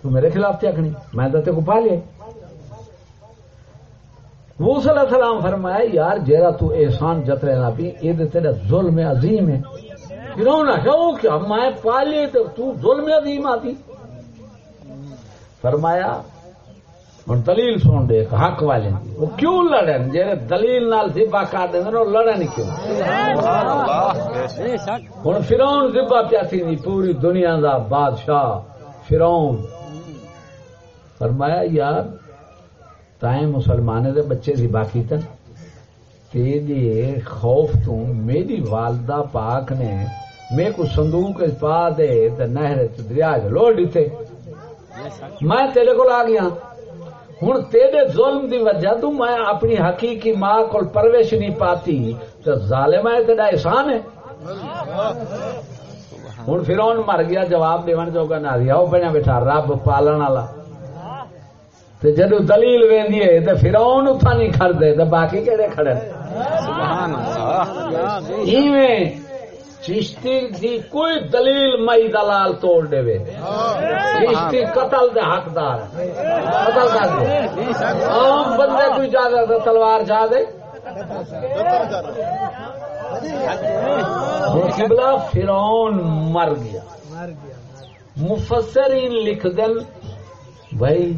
تو میرے خلاف کیا کھنی میں تو کو پالے۔ موسی علیہ السلام فرمایا یار جیرا تو احسان جترے نہ بھی یہ تیرا ظلم عظیم ہے۔ کیوں نہ کہو کیا میں پالے تو ظلم عظیم آتی فرمایا ہوں دلیل سن دے حق والے وہ کیوں لڑن جی دلیل نال ذبا کر دیں وہ لڑن کیوں ہوں فرون ذبا پیا تھی پوری دنیا دا بادشاہ فرون فرمایا یار تائیں مسلمانے دے بچے ذبا کیتن تیرے خوف تو میری والدہ پاک نے میں کو صندوق پا دے تے نہر دریا لوڑ دیتے میں تیرے کو آ گیا ہوں تیرے ظلم دی وجہ تو میں اپنی حقیقی ماں کو پرویش نہیں پاتی، تو ظالم ہے، تیرا احسان ہے۔ ہوں فرعون مر گیا، جواب دیون جوگا نہ رہا وہ بنیا بیٹھا، رب پالن والا۔ تے جدو دلیل ویندی ہے، تے فرعون اتھا نہیں کھڑدے، تے باقی کہڑے کھڑے؟ سبحان اللہ۔ ایویں چشتی دی کوئی دلیل مئی دلال توڑ دے وے۔ چشتی قتل دے حقدار قتل کر دے۔ عام بندے کوئی جا دے تلوار جا دے۔ قبلہ فرعون مر گیا۔ مفسرین لکھ دن بھائی،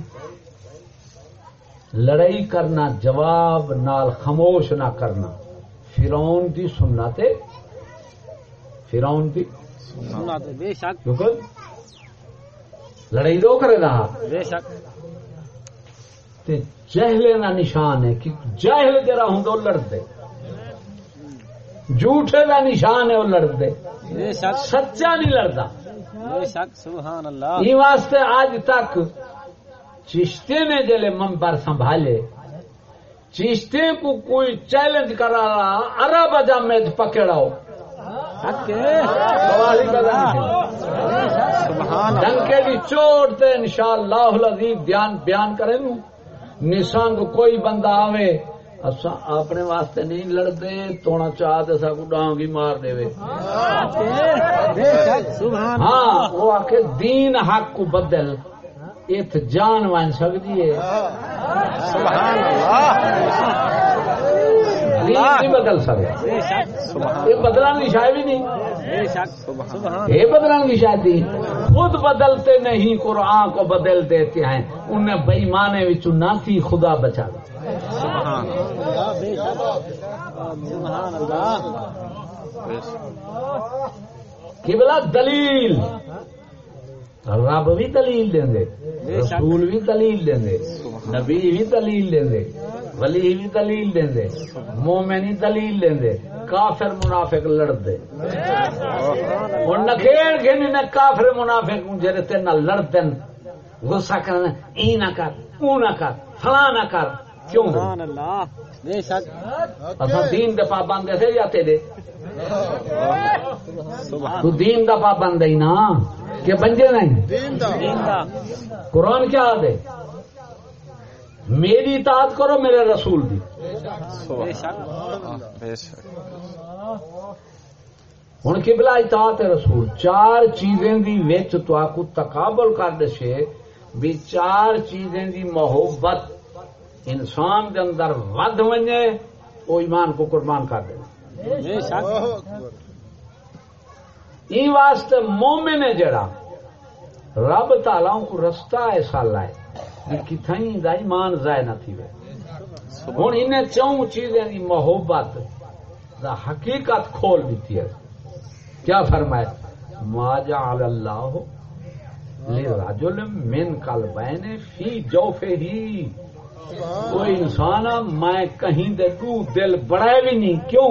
لڑائی کرنا جواب نال خاموش نہ کرنا۔ فرعون دی سننا تے سنا تو بے شک۔ کیونکہ لڑائی دو کرے رہا۔ بے شک۔ تے جہل کا نشان ہے کہ جہل جرا ہوں تو لڑتے جھوٹے کا نشان ہے وہ بے شک۔ سچا نہیں لڑتا بے شک سبحان اللہ۔ یہ واسطے آج تک چشتے نے جلے منبر سنبھالے۔ چشتے کو کوئی چیلنج کرا رہا ارب اجامے پکڑاؤ۔ ڈنکے کی چوٹ تے انشاءاللہ العزیز بیان بیان کرے نو نسنگ کوئی بندہ آوے اپنے واسطے نہیں لڑدے تونا چاہ تے سا کو ڈانگی مار دے ہاں وہ آکے دین حق کو بدل۔ ایت جان وان سکتی ہے۔ سبحان اللہ۔ نہیں بدل سکتا. بے شک. یہ بدلان کی شاید بھی نہیں. بے شک. سبحان. یہ بدلان کی شاید خود بدلتے نہیں قرآن کو بدل دیتے ہیں. انہیں بےمانے نہ تھی خدا بچا سبحان اللہ بے شک سبحان. اللہ قبلہ دلیل. رب بھی دلیل دیں رسول بھی دلیل دیں نبی بھی دلیل دیں ولی بھی دلیل دیں دے مومنی دلیل دیں کافر منافق لڑ دے۔ اور نکھیڑ کے نے کافر منافق جڑے تے نہ لڑدن۔ غصہ کرنا ای نہ کر او نہ کر فلاں نہ کر۔ کیوں؟ سبحان اللہ. بے شک. اساں دین دے پابند تھے یا تیرے؟ تو دین دا پابند ہے نا۔ کہ بنجے نہیں۔ زندہ۔ قرآن کیا آدھے؟ میری اطاعت کرو میرے رسول دی۔ بے شک۔ بے شک۔ ہوں قبلہ اطاعت رسول۔ چار چیزیں دی وچ تو آکو تقابل کر دشے بھی چار چیزیں دی محبت۔ انسان دے اندر ود ونجے وہ ایمان کو قربان کر دے۔ بے شک۔ ای واسطے مومن ہے جڑا۔ رب تعالیٰ کو رستہ ایسا لائے کہ کتھائیں دا ایمان ضائع نہ تھی وے ہوں انہیں چون چیزیں دی محبت دا حقیقت کھول دیتی ہے۔ کیا فرمائے ما جعل اللہ لرجل من قلبین فی جوفہ ہی کوئی انسان میں کہیں دے دو دل بڑھائے بھی نہیں۔ کیوں؟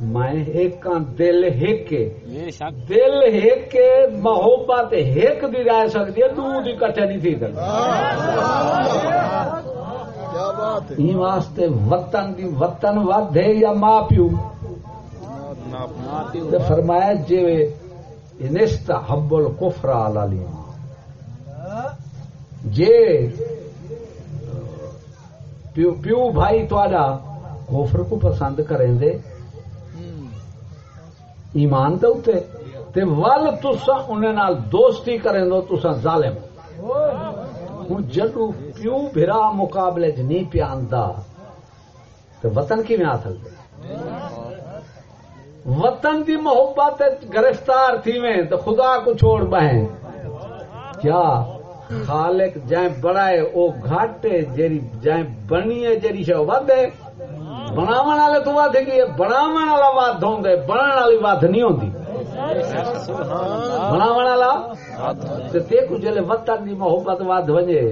میں ایک دل ہک کے بے شک۔ دل ہک کے محبت ہک دی رہ سکتی ہے دو دی کٹھے نہیں تھی سکتی واسطے وطن دی وطن ود ہے یا ماں پیو۔ فرمایا جی انست حب الکفر علی الایمان۔ جے پیو, پیو بھائی تواڈا کفر کو پسند کریں دے ایمان دے اوتے۔ تے ول تساں انہاں نال دوستی کریں دو، تساں ظالم۔ ہن جدو پیو بھرا مقابلے چ نہیں پیا آندا؟ تے وطن کیویں آ سکدے؟ وطن دی محبت گرفتار تھی میں تو خدا کو چھوڑ بہیں کیا خالق جائیں بڑائے او گھاٹے جیری جائیں بنی ہے جیری شے ود ہے۔ بناون والے تو ود ہے بناون والا ود ہوندے بنن والی ود نہیں ہوندی بناون والا تے تے کو جلے وطن دی محبت ود ونجے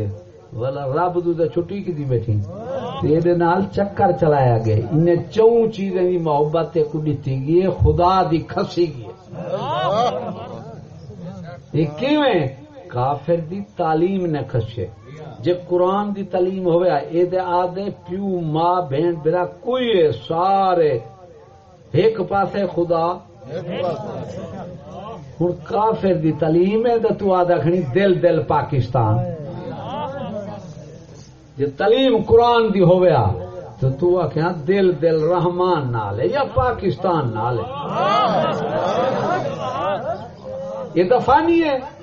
ولا رب تو تے چھٹی کی دی بیٹھی تیرے نال چکر چلایا گئے انہیں چون چیزیں دی محبت تے کو دتی گئی خدا دی کھسی گئی۔ یہ کیویں کافر دی تعلیم نے کھسے جے قرآن دی تعلیم ہوئے، اے دے آدھے پیو، ماں، بہن، برا، کوئی سارے ایک پاسے خدا۔ ہوں کافر دی تعلیم ہے تو تو آدھا کھنی دل دل پاکستان۔ جی تعلیم قرآن دی ہویا تو تو آخیا دل دل رحمان نال ہے یا پاکستان نال ہے۔ یہ دفاع ہے۔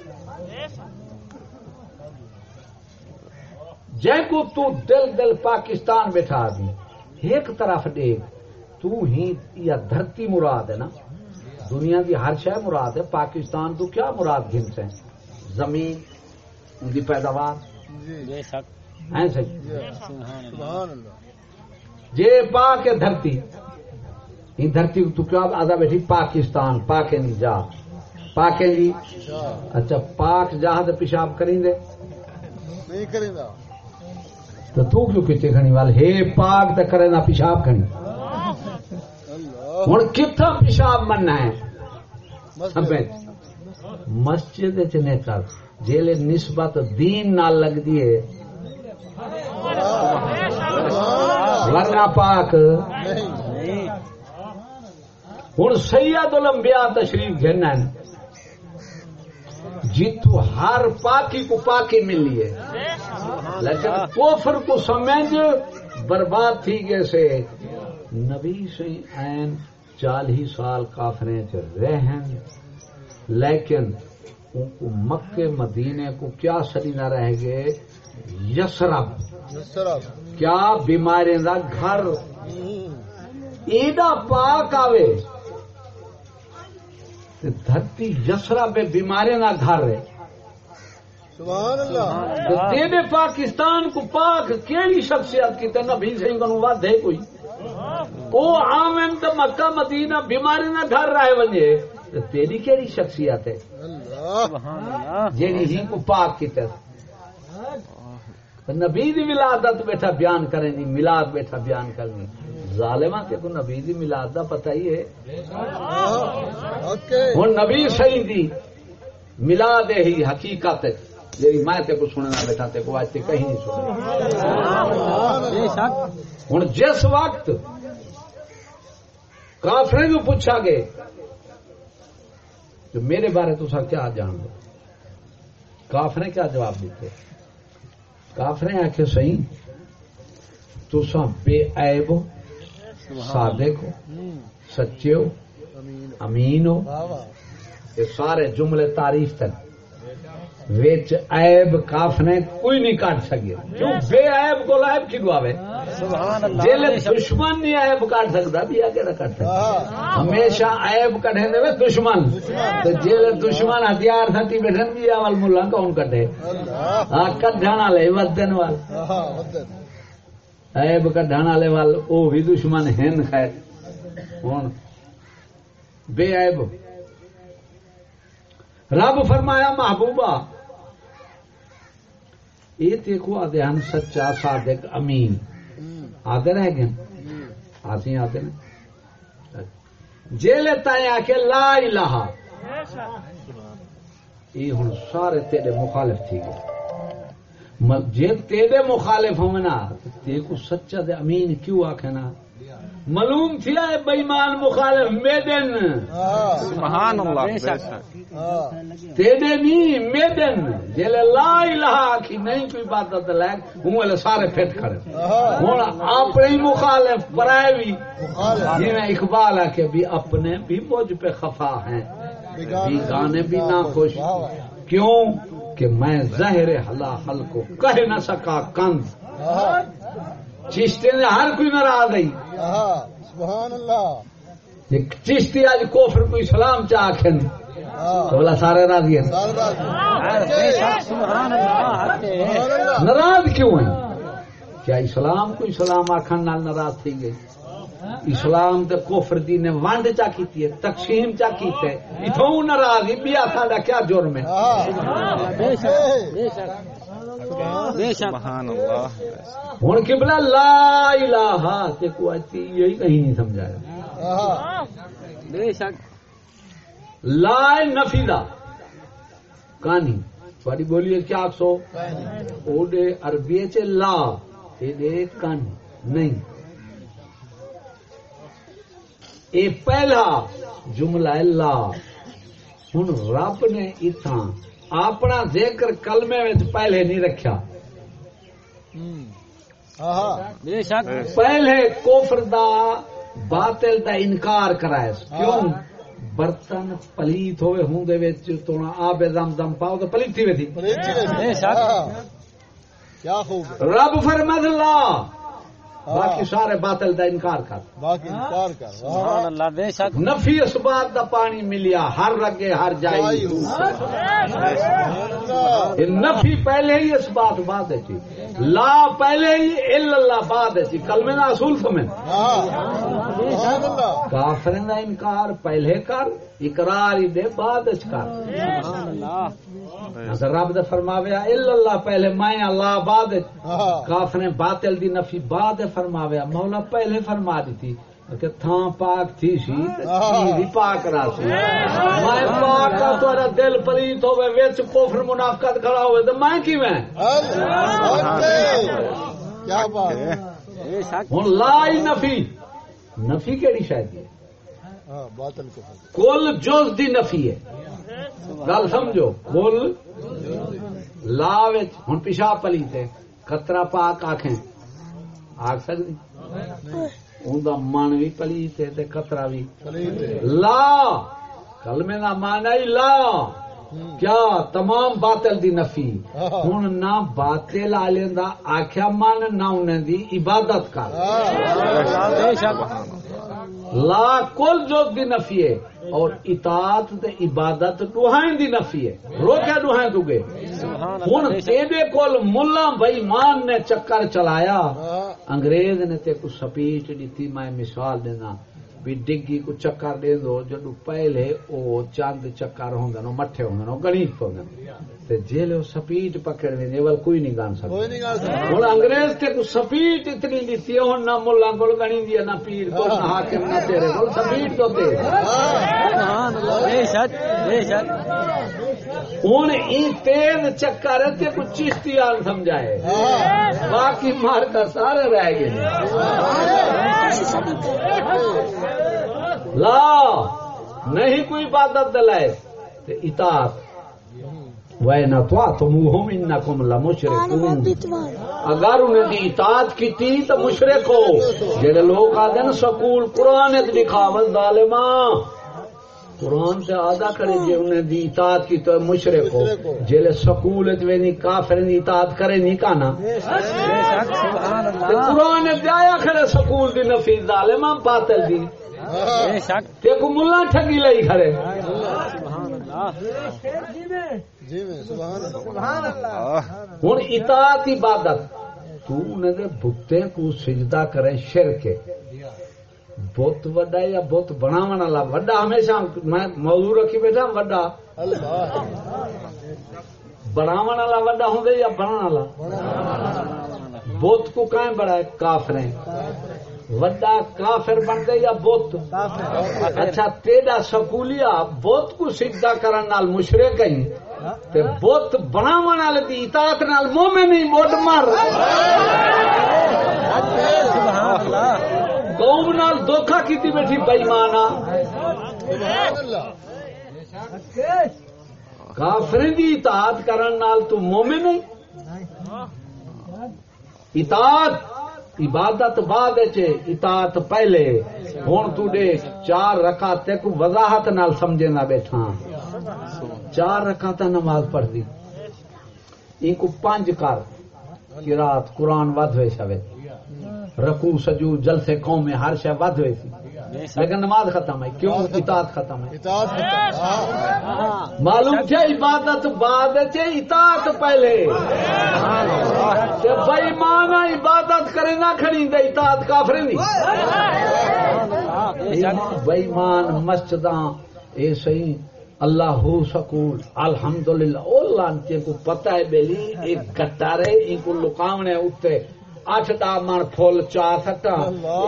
جے کو تو دل دل پاکستان بیٹھا دی۔ ایک طرف دیکھ تو ہی یا دھرتی مراد ہے نا۔ دنیا کی ہر شہ مراد ہے پاکستان تو کیا مراد گن سے زمین ان کی پیداوار۔ بے شک ہیں صحیح جے پاک ہے دھرتی ان دھرتی کو تو کیا آدھا بیٹھی؟ پاکستان پاک ہے نہیں جا۔ پاک ہے جی اچھا پاک جہاز پیشاب کریں دے۔ نہیں کریں گا تو تو کیوں کچھ کھنی وال ہے پاک تے کرے نہ پیشاب کھنی ہن کتھا پیشاب مننا ہے؟ مسجد۔ سبے مسجد چ نے کر جیلے نسبت دین نال لگ دی ہے ورنہ پاک۔ ہوں سید الانبیاء تشریف گھرنا ہے۔ جتو ہر پاکی کو پاکی ملی ہے۔ لیکن کوفر کو سمجھ برباد تھی گئے سے نبی سے این چالی سال کافریں چ رہن لیکن ان کو مکے مدینے کو کیا سری نہ رہ گئے؟ یسرب کیا بیماری دا گھر۔ ایڈا پاک آوے۔ تے دھرتی یسرا بے بیماری نہ گھر ہے۔ سبحان اللہ۔ تو تیرے پاکستان کو پاک کیڑی شخصیت کی تے نبی سنگھ کو ود ہے کوئی او عامن تے مکہ مدینہ بیماری نہ گھر رہے ونجے۔ تے تیری کیڑی شخصیت ہے؟ اللہ۔ سبحان اللہ۔ جیڑی ہی کو پاک کی تے نبی دی ولادت بیٹھا بیان کریں جی میلاد بیٹھا بیان کرنی ظالمہ کے کو نبی دی میلاد دا پتہ ہی ہے۔ اوکے۔ ہوں نبی صحیح دی۔ میلاد ہی حقیقت جی میں تے کو سننا بیٹھا تے کو آج تے کہیں نہیں سننا۔ ہوں جس وقت کافرے کو پوچھا گے تو میرے بارے تو کیا جان دو کافرے کیا جواب دیتے؟ کافرے آخے صحیح تو بے عیب ہو صادق ہو سچے ہو امین ہو۔ یہ سارے جملے تعریف تک وچ عیب کافنے کوئی نہیں کٹ سکے کیوں بے عیب کو عیب کی بے شک دشمن نہیں عیب کٹ سکتا بھی آگے نہ کٹ سکتا۔ ہاں۔ ہمیشہ عیب کٹے دے دشمن۔ تو جیلے دشمن ہتھیار تھتی بیٹھن بھی اول ملا کون کٹے ہاں کڈھن والے ودن وال۔ ہاں عیب کڈھن والے وال او بھی دشمن ہن خیر۔ بے عیب۔ رب فرمایا محبوبہ یہ دیکھو آدھے ہم سچا صادق امین۔ آدھے رہ گئے۔ آدھے آتے نے۔ جیلے تائیں آ کے لا الہ۔ یہ ہوں سارے تیرے مخالف تھی گئے۔ جے تیرے مخالف ہونا تے کو سچا دے امین کیوں آکھے نا؟ معلوم تھیا ہے بےمان مخالف میدن؟ ہاں سبحان اللہ ہاں۔ تیرے نہیں میدن۔ جیلے لا الہ آکھی نہیں کوئی بات تو لائق ہوں والے سارے پھٹ کھڑے۔ ہاں۔ ہوں اپنے ہی مخالف برائے بھی۔ مخالف۔ جی میں اقبال آ کے بھی اپنے بھی مجھ پہ خفا ہیں۔ بھی گانے بھی نہ خوش واہ واہ کیوں؟ کہ میں زہر حلا حل کو کہہ نہ سکا کند۔ ہاں۔ چشتے نے ہر کوئی ناراض آئی ہاں سبحان اللہ چشتی آج کوفر کوئی سلام چاہ آخن ہاں۔ تو بلا سارے راضی ہیں۔ ناراض کیوں ہیں؟ کیا اسلام کو اسلام آخن نال ناراض تھی گئی اسلام تے کفر دی نے ونڈ چا کیتی ہے تقسیم چا کیتے اتھوں ناراض ہی بیا ساڈا کیا جرم ہے۔ ہاں۔ بے شک بے شک بے شک سبحان اللہ ہوں قبلہ لا الہ تے کو یہی نہیں سمجھایا بے شک۔ لا نفی دا کہانی تھوڑی بولیے کیا سو۔ عربی چ لا یہ کہانی۔ نہیں۔ اے پہلا جملہ ہے لا۔ ہوں رب نے اتنا اپنا ذکر کلمے وچ پہلے نہیں بے شک۔ پہلے کوفر دا باطل دا انکار کرائے کیوں؟ برتن پلیت ہوئے ہوں دے وچ تو آب زم زم پاؤ تو پلیت تھی۔ ویسی بے شک۔ کیا خوب۔ ہے رب فرمد اللہ۔ باقی سارے باطل دا انکار کر. باقی انکار کر. سبحان اللہ بے شک. نفی اس بات دا پانی ملیا ہر رگے ہر جائی یہ نفی پہلے ہی اس بات بعد ہے جی. لا پہلے ہی الا اللہ بعد ہے جی. کلمے نہ اصول سمجھ. سبحان اللہ. کافر دا انکار پہلے کر اقرار ہی دے بعد اچ کر سبحان اگر رب دے فرماویا الا اللہ پہلے میں اللہ بعد اچ نے باطل دی نفی بعد فرماویا مولا پہلے فرما دی تھی کہ تھاں پاک تھی سی تے چیز ہی پاک را سی میں پاک ہاں تہاڈا دل پلیت ہوے وچ کفر منافقت کھڑا ہوے تے میں کیویں کیا بات ہے ہن لا نفی نفی کیڑی شاید ہے کل جز دی نفی ہے۔ گل سمجھو کل لا وچ ہن پیشاب پلیت ہے خطرہ پاک آکھیں۔ آکھ سکدی؟ اوندا من بھی پلیت ہے تے خطرہ بھی ہے لا کلمے کا مانا ہی لا۔ کیا تمام باطل دی نفی۔ ہوں نہ باطل والے دا آخیا من نہ انہیں دی عبادت کر۔ بے شک۔ لا کل جو دی نفی ہے اور اطاعت تے عبادت دوہائیں دی نفی ہے۔ روکیا دوہائیں تو گے شک تیرے کول ملا بئی مان نے چکر چلایا۔ ہاں۔ انگریز نے تے کو سپیچ دیتی میں مثال دینا۔ بھی ڈگی کو چکر دے دو جدو پہلے او چند چکر ہوں نو مٹھے ہوں نو گنیت ہوں تے جیلے وہ سپیٹ پکڑ دیں ول کوئی نہیں گان سکتا کوئی نہیں کر سکتا ہوں انگریز تے کو سپیٹ اتنی ہے ہوں نہ ملا کو گنی دیا نہ پیر کو نہ حاکم نہ تیرے کو سپیٹ تو تے سبحان اللہ بے شک بے شک ہوں ای تیز چکر تے کو چشتی آل سمجھائے باقی مار کر سارے رہ گئے لا، نہیں کوئی عبادت دلائے۔ تے اطاعت۔ وَإِنْ أَطَعْتُمُوهُمْ إِنَّكُمْ لَمُشْرِكُونَ۔ اگر انہیں دی اطاعت کی تھی تو مشرک ہو۔ جڑے لوگ آدھے نا سکول، قرآن وچ لکھاوت ظالماں۔ قرآن سے آدھا کرے جے انہیں دی اطاعت کی تو مشرک ہو۔ جڑے سکول وچ وینی کافر دی اطاعت کرے نہیں کانا۔ قرآن وچ آیا کھڑے سکول دی نفی ظالماں باطل دی۔ بے شک۔ تے کو ملا ٹھگی لئی کھڑے۔ سبحان اللہ جی میں سبحان اللہ۔ ہوں اطاعت عبادت۔ تو انہیں دے بتے کو سجدہ کرے شرک۔ بت وڈا یا بت بناون والا وڈا ہمیشہ۔ میں موضوع رکھی بیٹھا وڈا۔ اللہ۔ بناون والا وڈا ہوں یا بناون والا؟ بت کو کہیں بڑا ہے کافریں وڈا کافر بن گئے یا بت؟ اچھا تیرا سکولیا بت کو سجدہ کرن نال مشرک ہی تے بت بناون والے دی اطاعت نال مومن نہیں مڈ مر۔ اللہ قوم نال دھوکا کیتی بیٹھی بےمانا کافریں دی اطاعت کرن نال تو مومن نہیں۔ اطاعت عبادت بعد اطاعت پہلے۔ ہوں تو دیکھ چار رکعت کو وضاحت نال سمجھے نہ بیٹھا۔ چار رکعت نماز پڑھ دی ان کو پانچ کر قرات قرآن ود ہوئے سوے رکوع سجود جلسے قوم میں ہر شے ود ہوئی تھی لیکن نماز ختم ہے۔ کیوں؟ اطاعت ختم ہے۔ معلوم تھے عبادت بعد اطاعت پہلے۔ مانا عبادت کرے نہ کھڑی دے اطاعت کافر نہیں۔ بے شک بے مان مسجداں اے صحیح اللہ ہو سکول الحمدللہ او لانتے کو پتہ ہے بیلی ایک گٹارے ان کو لکاونے اٹھتے اٹھ دا من پھول چار سٹا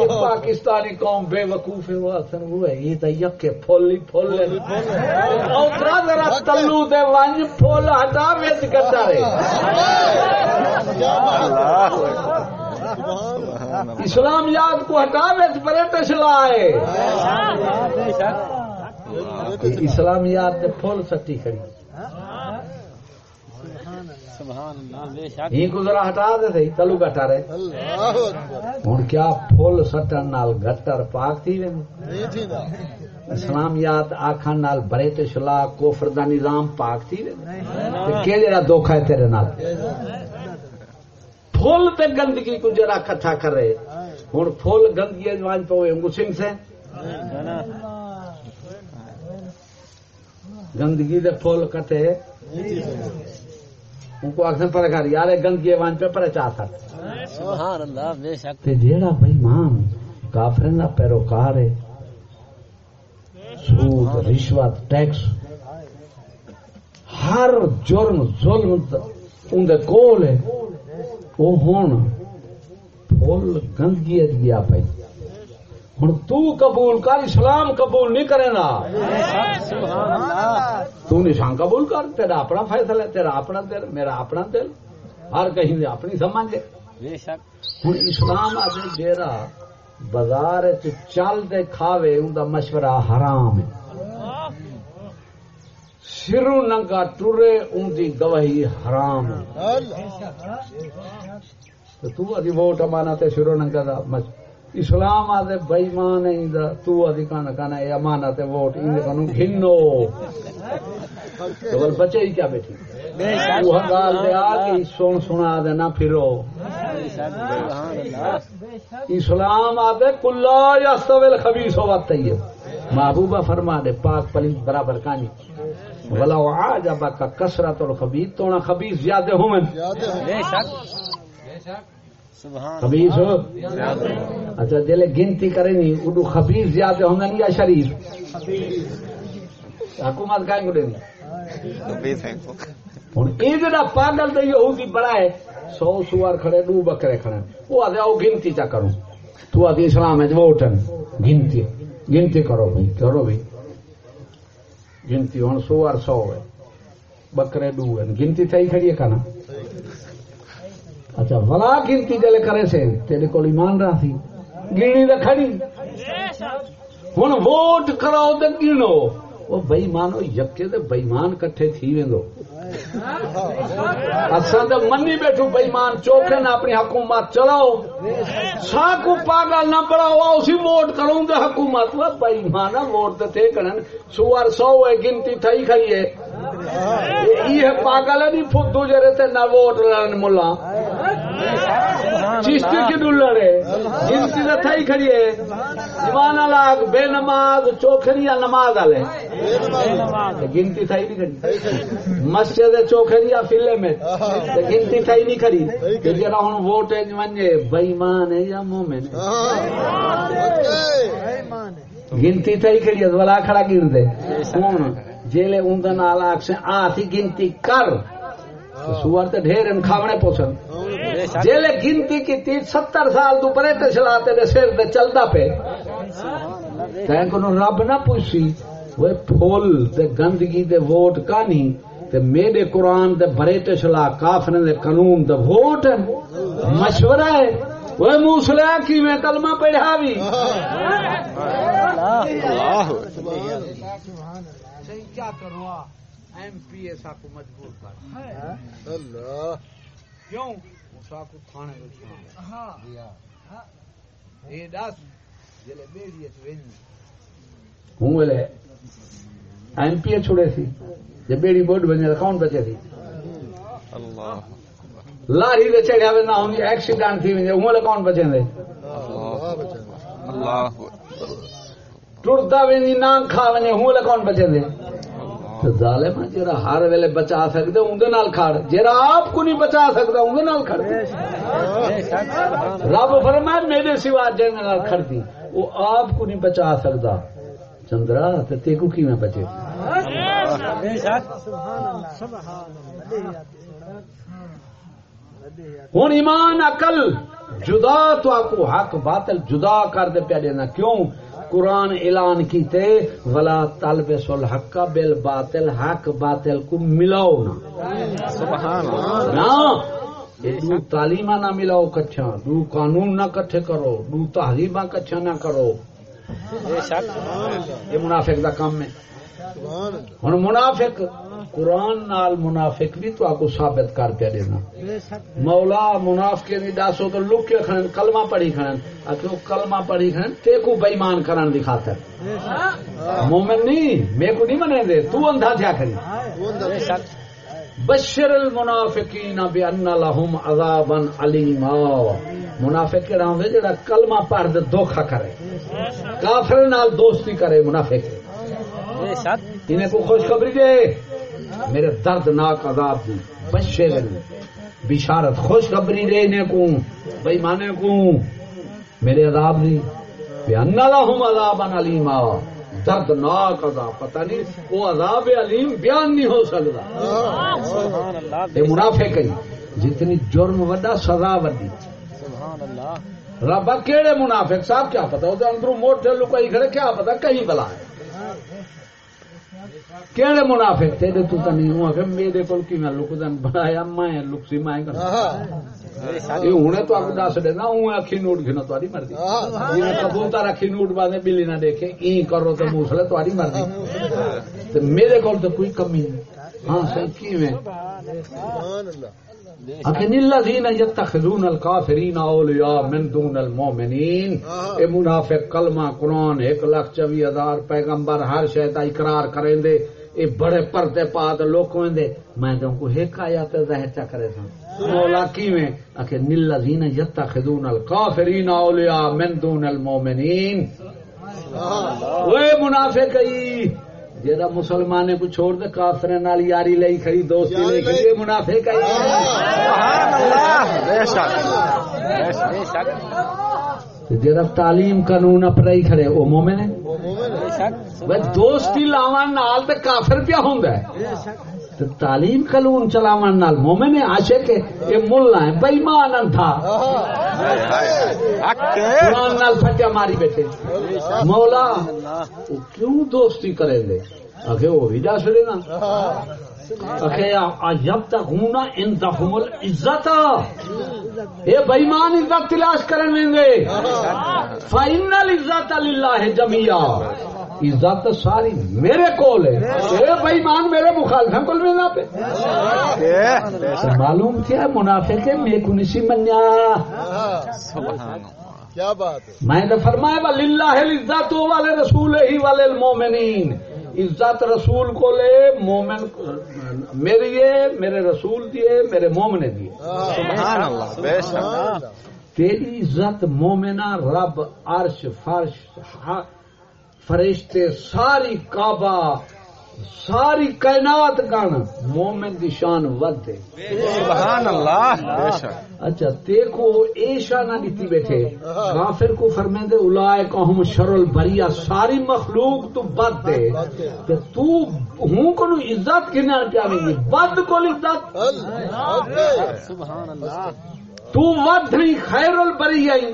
پاکستانی قوم بے وقوف ہے وہ یہ تو یکے پھول ہی پھول ذرا تلو دے ونج پھول ہٹا وچ اسلام یاد کو ہٹا وچ بے شک کہ اسلامیات دے پھول سٹی کھڑی سبحان اللہ بے شک ہی گزرا ہٹا دے سی تلو گٹا رہے۔ کیا پھول سٹن نال گٹر پاک تھی ویندے نہیں تھیندا اسلامیات آکھن نال برٹش لا کفر دا نظام پاک تھی دھوکا ہے تیرے نال؟ پھول تے گندگی کو جرا کٹھا کرے۔ ہن پھول گندگی جوان پوے مسنگ سے؟ گندگی دے پھول کٹے۔ ان کو اکثر پر کر یار گندگی وان پہ پر چاہ سک سبحان اللہ بے شک۔ تے جیڑا کافرن دا پیروکار ہے۔ سود رشوت ٹیکس۔ ہر جرم ظلم اندے کول ہے۔ پھول گندگی گیا پئی ہن تو قبول کر اسلام قبول نہیں کرے نا۔ تو نشان قبول کر تیرا اپنا فیصلہ ہے تیرا اپنا دل میرا اپنا دل۔ ہر کہیں اپنی سمجھ ہے بے شک۔ ہوں اسلام آدھے جیڑا بازار چل دے کھاوے ان دا مشورہ حرام ہے۔ سرو ننگا ٹرے ان دی گواہی حرام ہے۔ تو ووٹ امانا تے سرو ننگا دا مش- اسلام آدھے بےمان ہے دا تو ادی کانا کانا اے امانا تے ووٹ ان کنو گھنو۔ تو بل بچے ہی کیا بیٹھی بے شک وہ گال دے آ کے سن سنا دے نہ پھرو۔ بے شک اسلام آتے کلا یا سویل خبیص ہوا طیب محبوبہ فرما دے پاک پلیت برابر کانی ولا عجب کا کثرت الخبیث تو نہ خبیث زیادہ ہوں۔ یاد ہے بے شک۔ ہو؟ اچھا جلے گنتی کرے نہیں اڈو خبیث زیادہ ہوں یا شریف؟ حکومت ہوں یہ جڑا پاگل تے یہودی بڑا ہے سو سوار کھڑے دو بکرے کھڑے۔ وہ آدھے آؤ گنتی چا کروں۔ تو آدھی اسلام ہے ووٹن گنتی گنتی کرو بھائی کرو بھائی گنتی ہوں سوار سو ہے۔ بکرے دو ہیں۔ گنتی تھی کھڑی ہے کنا اچھا ولا گنتی جلے کرے سے، تیرے کو ایمان رہا سی گنی تو کھڑی۔ ہوں ووٹ کراؤ تو گنو۔ وہ بئیمانو یکے تے بئیمان کٹھے تھی ویندو اصل تو منی بیٹھو بئیمان چوکھے نہ اپنی حکومت چلاؤ۔ ساکو پاگل نہ بڑھاؤ اسی ووٹ کروں گے حکومت۔ وہ بئیمان ووٹ تو تھے کرن سوار سو ہے، گنتی تھئی کھئی ہے۔ یہ پاگل نہیں فدو جرے تے نہ ووٹ لڑن ملا چشتی کی ڈول لڑے؟ گنتی تو تھئی کھڑی ہے۔ ایمان لاگ بے نماز چوکھری یا نماز والے گنتی تھئی نہیں کھڑی۔ مسجد چوکھری یا فلے میں۔ گنتی تھئی نہیں کھڑی۔ جڑا ہن ووٹ ہے ونجے بےمان ہے یا مومن ہے؟ گنتی تھئی کھڑی ہے ولا کھڑا گن دے ہن جیلے اون دا نال آکھ آ تھی گنتی کر سوار تے ڈھیر ان کھاونے پوچھن جیلے گنتی کی ستر سال تو بڑے چلاتے دے سر دے چلدا پے۔ تین کو رب نہ پوچھی وہ پھول تے گندگی دے ووٹ کانی تے میرے قرآن دے بڑے چلا کافرن دے قانون دے ووٹ مشورہ ہے۔ وہ موسلا کی میں کلمہ پڑھا بھی کیا کروں؟ ایم پی ایس کو مجبور کر۔ اللہ۔ کیوں؟ اسا کو تھانے میں اے دس جلے بیڑی اچ وین۔ ہوں ویلے ایم پی چھوڑے سی۔ جے بیڑی بوڈ بنے کون بچے سی؟ اللہ۔ لاری دے چڑھیا وے نہ ہونی ایکسیڈنٹ تھی وے ہوں کون بچے دے اللہ۔ ٹردا نان کھا ونے ہوں کون بچے دے تو ظالم ہے ہر ویلے بچا سکدے اون نال کھڑ۔ جڑا آپ کو نہیں بچا سکدا اون نال کھڑ۔ رب فرمائے میرے سوا جن نال کھڑتی وہ آپ کو نہیں بچا سکدا۔ چندرا، تے تے کو کیویں بچے؟ ہوں ایمان عقل، جدا تو آپ کو حق باطل جدا کر دے پیا دینا کیوں؟ قرآن اعلان کیتے، ولا طلب الحق بل باطل حق باطل کو ملاؤ نا سبحان اللہ نہ تعلیم نہ ملاؤ کچھا دو قانون نہ کٹھے کرو، دو تہذیب کچھا نہ کرو۔ یہ منافق دا کام ہے۔ ہوں منافق، قرآن نال منافق بھی تو آپ کو ثابت کر کے دینا۔ مولا منافق نہیں دسو تو لک کے کھڑن، کلمہ پڑھی کھڑن۔ آخر کلمہ پڑھی کھڑن تے کو بےمان کرن دی خاطر۔ مومن نہیں، میں کو نہیں منے دے، تو اندھا تھیا کری بشر المنافقین بان لهم عذابا علیما۔ منافق کہڑا ہوندا جڑا کلمہ پڑھ دے دھوکا کرے۔ کافر نال دوستی کرے منافق۔ انہیں کو خوشخبری دے۔ میرے دردناک عذاب دی بشر بشارت خوشخبری دے انہیں کو بھائی مانے کو۔ میرے عذاب دی۔ بان لهم عذابا علیما۔ دردناک عذاب پتہ نہیں وہ عذاب علیم بیان نہیں ہو سکتا۔ سبحان اللہ۔ یہ منافق ہے جتنی جرم وڈا سزا وڈی۔ سبحان اللہ۔ رب کیڑے منافق؟ صاحب کیا پتا وہ اندروں موٹے لکائی کھڑے کیا پتا کہیں بلا ہے۔ کیڑے منافق؟ تیرے تو تا نہیں ہوا کہ میرے کول کی میں لک دن بنایا میں لکسی میں کر۔ یہ ہنے تو آپ دس دینا ہوں اکھی نوٹ گھنا تاری مرضی۔ یہ کبوتر اکھی نوٹ بعد بلی نہ دیکھے این کرو تو موسلے تاری مرضی۔ تو میرے کول تو کوئی کمی نہیں۔ ہاں صحیح کی میں سبحان اللہ۔ اکن الذين يتخذون الكافرين اولیاء من دون المؤمنین۔ اے منافق کلمہ قرآن ایک لاکھ چوی ہزار پیغمبر ہر شے دا اقرار کریں دے اے بڑے پردے پا تے لوکوں دے۔ میں تو کو ایک آیات ظاہر چا کرے تھا مولا کیویں؟ اکن الذين يتخذون الكافرين اولیاء من دون المؤمنین۔ اوے منافق ای جیڑا مسلمانے کو چھوڑ دے کافر نال یاری لئی کھڑی دوستی لئی کھڑی یہ منافق ہے۔ سبحان اللہ بے شک بے شک جرا تعلیم قانون اپنائی کھڑے وہ مومن ہے؟ بے شک دوستی لاون نال تے کافر پیا ہوندا ہے۔ تے تعلیم قانون چلاون نال مومن ہے، عاشق ہے، یہ ملا ہے بے ایمان تھا۔ قرآن نال پھٹیا ماری بیٹھے۔ مولا، وہ کیوں دوستی کرے لے؟ آخے وہ بھی دس دے نا۔ آخے جب تک ہوں نا، ان تحمل عزت یہ بےمان عزت تلاش کرن گے فائنل عزت اللہ جمیا عزت ساری میرے کول ہے۔ یہ بےمان میرے مخالف کول میں پہ معلوم کیا منافق ہے میں کو نہیں منیا؟ کیا بات ہے؟ میں نے فرمایا وللہ العزت والے رسول ہی والے المومنین عزت رسول کو لے مومن میری ہے میرے رسول دیے میرے مومن دیے سبحان اللہ بے شک۔ تیری عزت مومنا رب عرش فرش فرشتے ساری کعبہ ساری کائنات گن مومن دی شان ود ہے۔ سبحان اللہ اچھا دیکھو ایشا نہ دیتی بیٹھے۔ کافر کو فرمیندے اولائے قوم شر البریہ ساری مخلوق تو بد دے کہ تو ہوں کو نو عزت کنا پیاویں گی۔ بد کو عزت۔ سبحان اللہ تو ود نہیں خیر البریہ ہی۔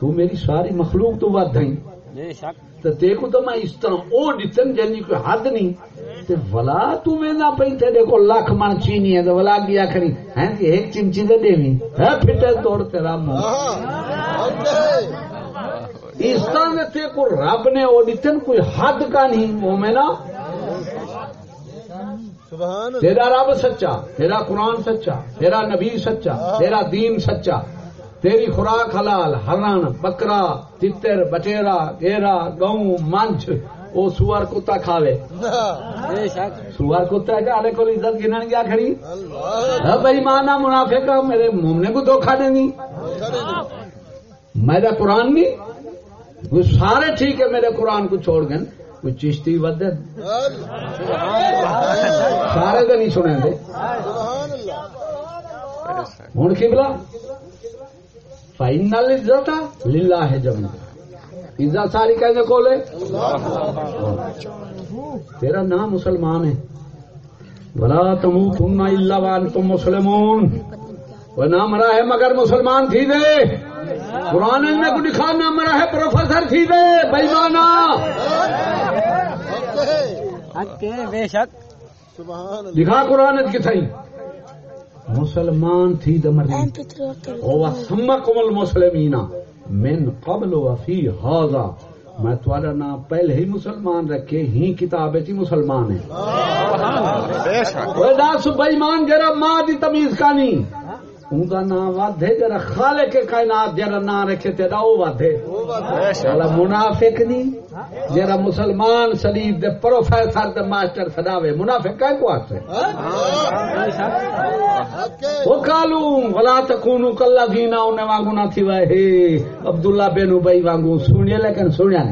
تو میری ساری مخلوق تو ود نہیں بے شک۔ تو دیکھو تو میں اس طرح او ڈتن جنی کوئی حد نہیں۔ تے ولا تو میں نہ پئی تے دیکھو لاکھ من چینی ہے تو ولا گیا کھڑی ہیں کہ ایک چمچی دے دیویں ہے پھٹے توڑ تیرا منہ اس طرح تے کو رب نے او ڈتن کوئی حد کا نہیں مومنا سبحان تیرا رب سچا تیرا قرآن سچا تیرا نبی سچا تیرا دین سچا۔ تیری خوراک حلال ہرن بکرا تتر بٹیرا گیرا گوں منچ وہ سوار کتا کھاوے۔ سوار کتا ہے آلے کو عزت گنن گیا کھڑی؟ ہاں بھائی مانا منافع کا میرے مومنے کو دھوکھا دینی میرا قرآن نہیں وہ سارے ٹھیک ہے میرے قرآن کو چھوڑ گئے۔ کوئی چشتی ود سارے تو نہیں سنے ہوں کی بلا فائنل عزت للہ ہے جب عزت ساری کہنے کو لے تیرا نام مسلمان ہے۔ بلا تم تم اللہ وان تم مسلمون۔ وہ نہ مرا ہے مگر مسلمان تھی دے۔ قرآن میں کو دکھا نہ مرا ہے پروفیسر تھی دے۔ بےمانا دکھا قرآن کی تھئی مسلمان تھی دمر او سمکم المسلمین۔ من قبل وفی هذا میں تھوڑا نام پہلے ہی مسلمان رکھے ہی کتاب چ مسلمان ہے بے شک وہ دس بےمان جرا ماں دی تمیز کانی۔ کا نام ودے جرا خالق کے کائنات جرا نام رکھے تیرا شک چلا منافق نہیں جرا مسلمان شریف دے پروفیسر دے ماسٹر سداوے منافق کا کو آتے وہ کالو ولا تکونو کلا دینا انہیں وانگو نہ تھی وے عبداللہ بن ابئی وانگو سنیے لیکن سنیا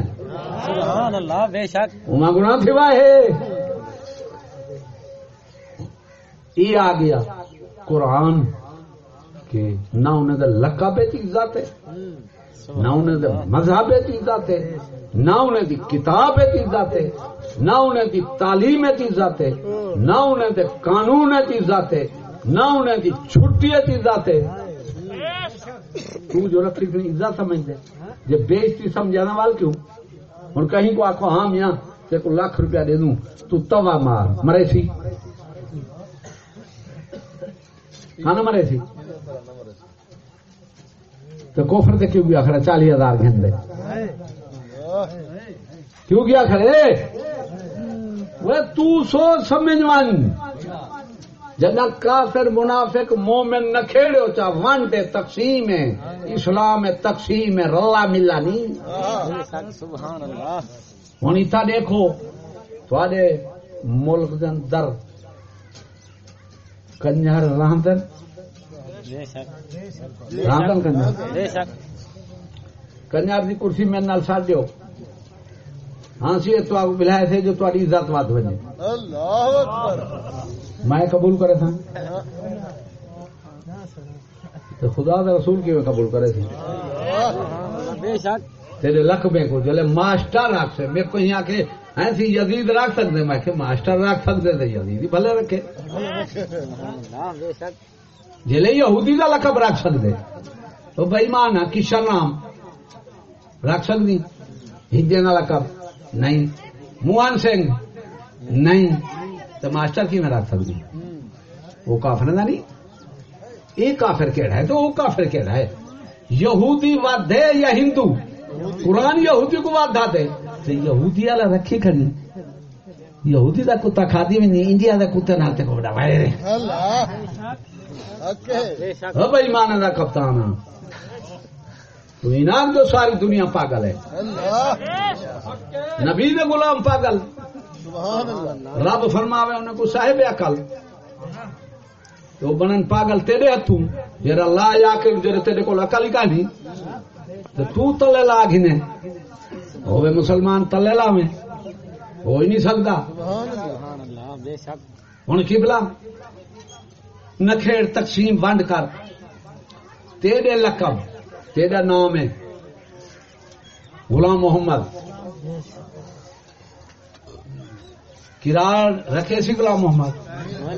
سبحان اللہ بے شک وہاں گنا تھی ہے یہ آ گیا قرآن کہ نہ انہیں دے لقب چیزات ہے، نہ انہیں دے مذہب چیزات ہے، نہ انہیں دی کتاب چیزات ہے، نہ انہیں دی تعلیم چیزات ہے، نہ انہیں دے قانون چیزات ہے، نہ انہیں دی چھٹی چیزات ہے۔ تو جو رکھ لکھنی عزت سمجھتے جب بیچتی سمجھانا وال کیوں؟ ہوں کہیں کو آخو ہاں میاں، تیرے کو لاکھ روپیہ دے دوں، تو توا مار، مرے سی۔ ہاں مرے سی؟ تو کوفر تے کیوں گیا؟ کھڑا چالی ہزار گھن دے کیوں گیا کھڑے وہ تو سوچ سمجھ ون۔ جنا کافر، منافق، مومن نہ کھیڑو چا ونڈے تقسیم ہے۔ اسلام ہے تقسیم ہے، رلا ملا نہیں ہوں اتنا دیکھو تھوڑے ملک دے اندر کنجر راندن بے شک راندن کنجر بے شک کنجر دی کرسی میرے نال ساتھ دیو۔ ہاں سی تو آپ بلائے تھے جو تاری عزت بات بنے اللہ اکبر۔ میں قبول کرے تھا۔ تو خدا دا رسول کیوں قبول کرے تھے؟ بے شک تیرے لقبے کو جلے ماسٹر رکھ سے میرے کو یہاں کے ایسی یزید رکھ سکتے۔ میں کہ ماسٹر رکھ سکتے تھے یزید ہی بھلے رکھے۔ جلے یہودی کا لقب رکھ سکتے تو بھائی مان ہے کشن نام۔ رکھ سکتی ہندی کا لقب۔ نہیں۔ موہن سنگھ۔ نہیں۔ تو ماسٹر کی میں رکھ سکتی وہ کافر دا نہیں۔ یہ کافر کہڑا ہے؟ تو وہ کافر کہڑا ہے؟ یہودی ود ہے یا ہندو؟ قرآن یہودی کو ود دے۔ تو یہودی والا رکھی کھڑی۔ یہودی کا کتا کھاتی بھی نہیں، انڈیا کا کتے نال تے کو بڑا ہے بھائی مانا دا کپتان۔ تو انعام جو ساری دنیا پاگل ہے نبی دے غلام پاگل رب فرماوے انہیں کو صاحب عقل تو بنن پاگل تیرے ہتھوں جرا لا یا کے جرا تیرے کو عقل ہی کہانی تو تو تلے لا گھنے ہوے مسلمان تلے لا میں ہو ہی نہیں سکتا سبحان اللہ سبحان اللہ بے شک ہوں کی بلا نکھیڑ تقسیم ونڈ کر۔ تیرے لقب تیرا نام ہے۔ غلام محمد۔ کرار رکھے سی غلام محمد۔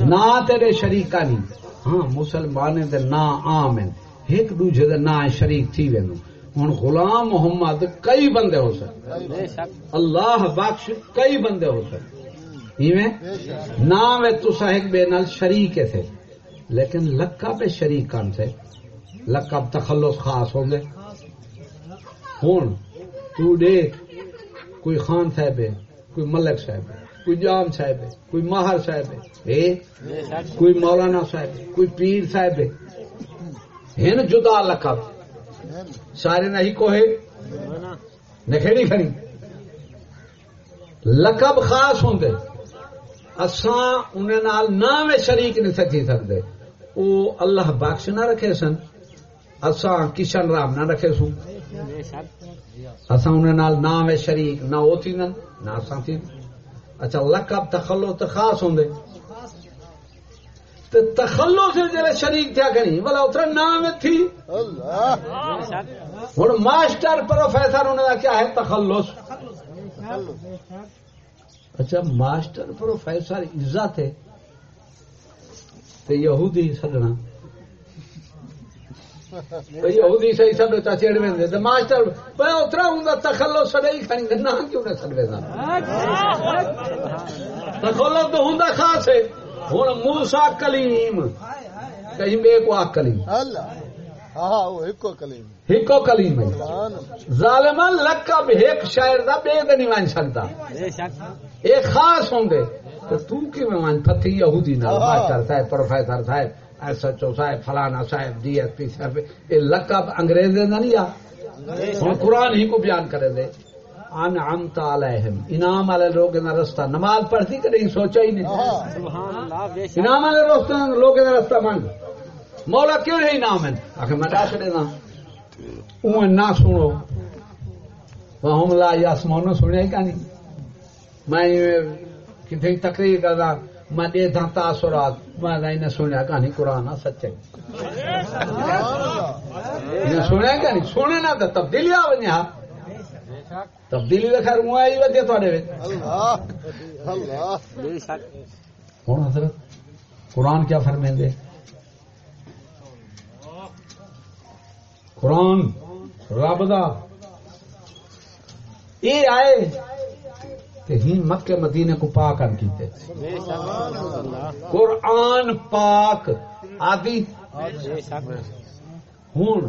نہ تیرے شریکا نہیں۔ ہاں مسلمان دے نا عام ہیں۔ ایک دوجے دے نا شریک تھی وینو۔ ہوں غلام محمد کئی بندے ہو سکتے اللہ بخش کئی بندے ہو سکتے ایویں؟ نام ہے تو صاحب بے نال شریک تھے۔ لیکن لقب پہ شریک کون سے لقب تخلص خاص ہوں گے۔ ہوں تو دیکھ، کوئی خان صاحب ہے، کوئی ملک صاحب ہے، کوئی جام صاحب ہے، کوئی ماہر صاحب ہے۔ کوئی مولانا صاحب ہے، کوئی پیر صاحب ہے۔ ہیں نا جدا لقب سارے نہیں کوہے۔ نکھےڑی کھڑی۔ لقب خاص ہوں اساں انہیں نال نام شریک نہیں سکی سکتے۔ وہ اللہ بخش نہ رکھے سن اساں کشن رام نہ رکھے سن۔ اساں انہیں نال نام شریک نہ وہ تھی نہ اساں تھی۔ اچھا لقب تخلو تو خاص ہوں تو تخلو سے جلے شریک کیا کریں بلا اترا نام تھی۔ اللہ۔ ہوں ماسٹر پروفیسر انہوں کا کیا ہے؟ تخلص اچھا ماسٹر پروفیسر عزت ہے۔ تو یہودی صحیح سب ماسٹر اترا ہوں تخلص تے کیوں نہ سڑے دا تخلص تو ہوندا خاص ہے۔ ہن موسی کلیم۔ کہیں بے کو کلیم۔ اللہ۔ ہاں وہ ایک کلیم۔ ہکو کلیم ہے۔ لقب شاعر دا بے نہیں ون سکتا۔ بے شک۔ ایک خاص ہوں گے تو تو کی میں ون پتھی یہودی۔ ماسٹر صاحب پروفیسر صاحب ایس ایچ او صاحب فلانا صاحب ڈی ایس پی صاحب یہ لقب انگریز۔ ہن قرآن ہی کو بیان کرے دے۔ انعمت علیہم۔ انعام والے لوگ نہ رستہ نماز پڑھتی کہ نہیں؟ سوچا ہی نہیں۔ سبحان اللہ بے شک انعام والے رستہ لوگ نہ رستہ مولا کیوں نہیں انعام؟ ہے آخر میں ڈاک دے نا اوہ نہ سنو۔ وہم لا یاسمون سنیا ہی کہانی۔ میں کتنے تقریر کردا میں دے تھا تاثرات میں نہیں سنیا کہانی قرآن آ سچائی۔ سبحان اللہ یہ سنیا کہانی؟ سنے نہ تو تبدیلی آ ونجے ہا۔ تبدیلی تو خیر، ہوں آئی وجہ تھوڑے وچ۔ اللہ اللہ بے شک ہوں حضرت، قرآن کیا فرمیندے قرآن رب دا۔ یہ آئے ہی مکے مدینے کو پاک ان کیتے قرآن پاک آدی ہوں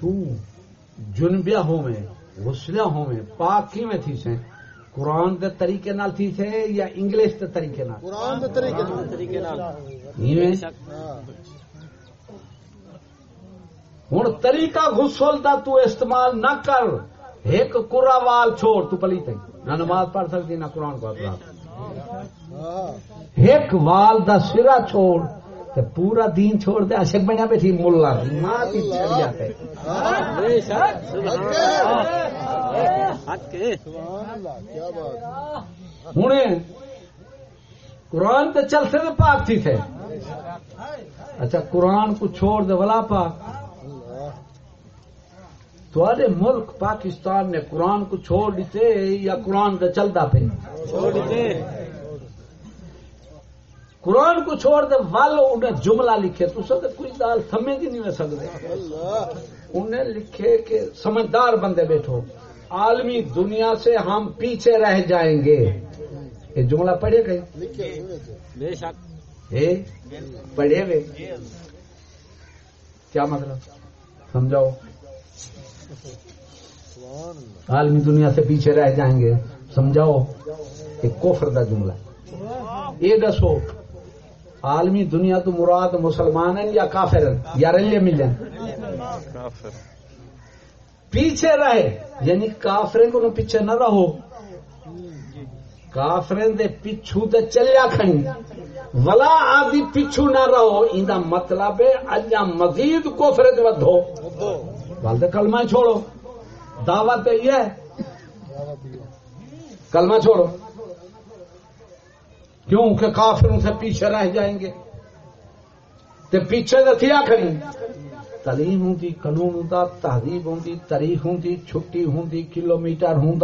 تو جنبیا ہو میں غسلیا ہو میں پاک کی میں تھی سے قرآن دے طریقے نال تھی سے یا انگلش دے طریقے نال؟ قرآن کے طریقے نال۔ ہوں طریقہ غسل دا تو استعمال نہ کر ایک قرا وال چھوڑ تو پلی تے نہ نماز پڑھ سکتی نہ قرآن کو اپنا ہاں۔ ایک وال دا سرا چھوڑ تے پورا دین چھوڑ دے اشک بنیا بیٹھی ملا ماں کی چڑیا تے بے شک سبحان اللہ۔ حق کے سبحان اللہ کیا بات ہوں قرآن تے چلتے تے پاک تھی تھے اچھا قرآن کو چھوڑ دے ولا پاک۔ تھوڑے ملک پاکستان نے قرآن کو چھوڑ دیتے یا قرآن تے چلتا پہ قرآن کو چھوڑ دے والو انہیں جملہ لکھے۔ تو سب کوئی دال سمجھ ہی نہیں سکتے اللہ۔ انہیں لکھے کہ سمجھدار بندے بیٹھو۔ عالمی دنیا سے ہم پیچھے رہ جائیں گے۔ یہ جملہ پڑھے گئے؟ پڑھے ہوئے کیا مطلب؟ سمجھاؤ۔ عالمی دنیا سے پیچھے رہ جائیں گے۔ سمجھاؤ کہ کوفر دا جملہ ہے۔ یہ دسو عالمی دنیا تو مراد مسلمان ہیں یا کافر ہیں؟ یا رلے مل جائیں کافر۔ پیچھے رہے یعنی کافرے کو پیچھے نہ رہو۔ کافرے دے پچھو تے چلیا کھنی ولا آدھی پچھو نہ رہو۔ ایندا مطلب ہے اجا مزید کوفرے تے ودھو۔ گل تو کلمہ چھوڑو دعوت یہ ہے کلمہ چھوڑو کیوں کہ کافروں سے پیچھے رہ جائیں گے تے پیچھے تو تھیا کھڑی تعلیم ہوں قانون ہوں تہذیب ہوں تاریخ ہوں چھٹی ہوں کلو میٹر ہوں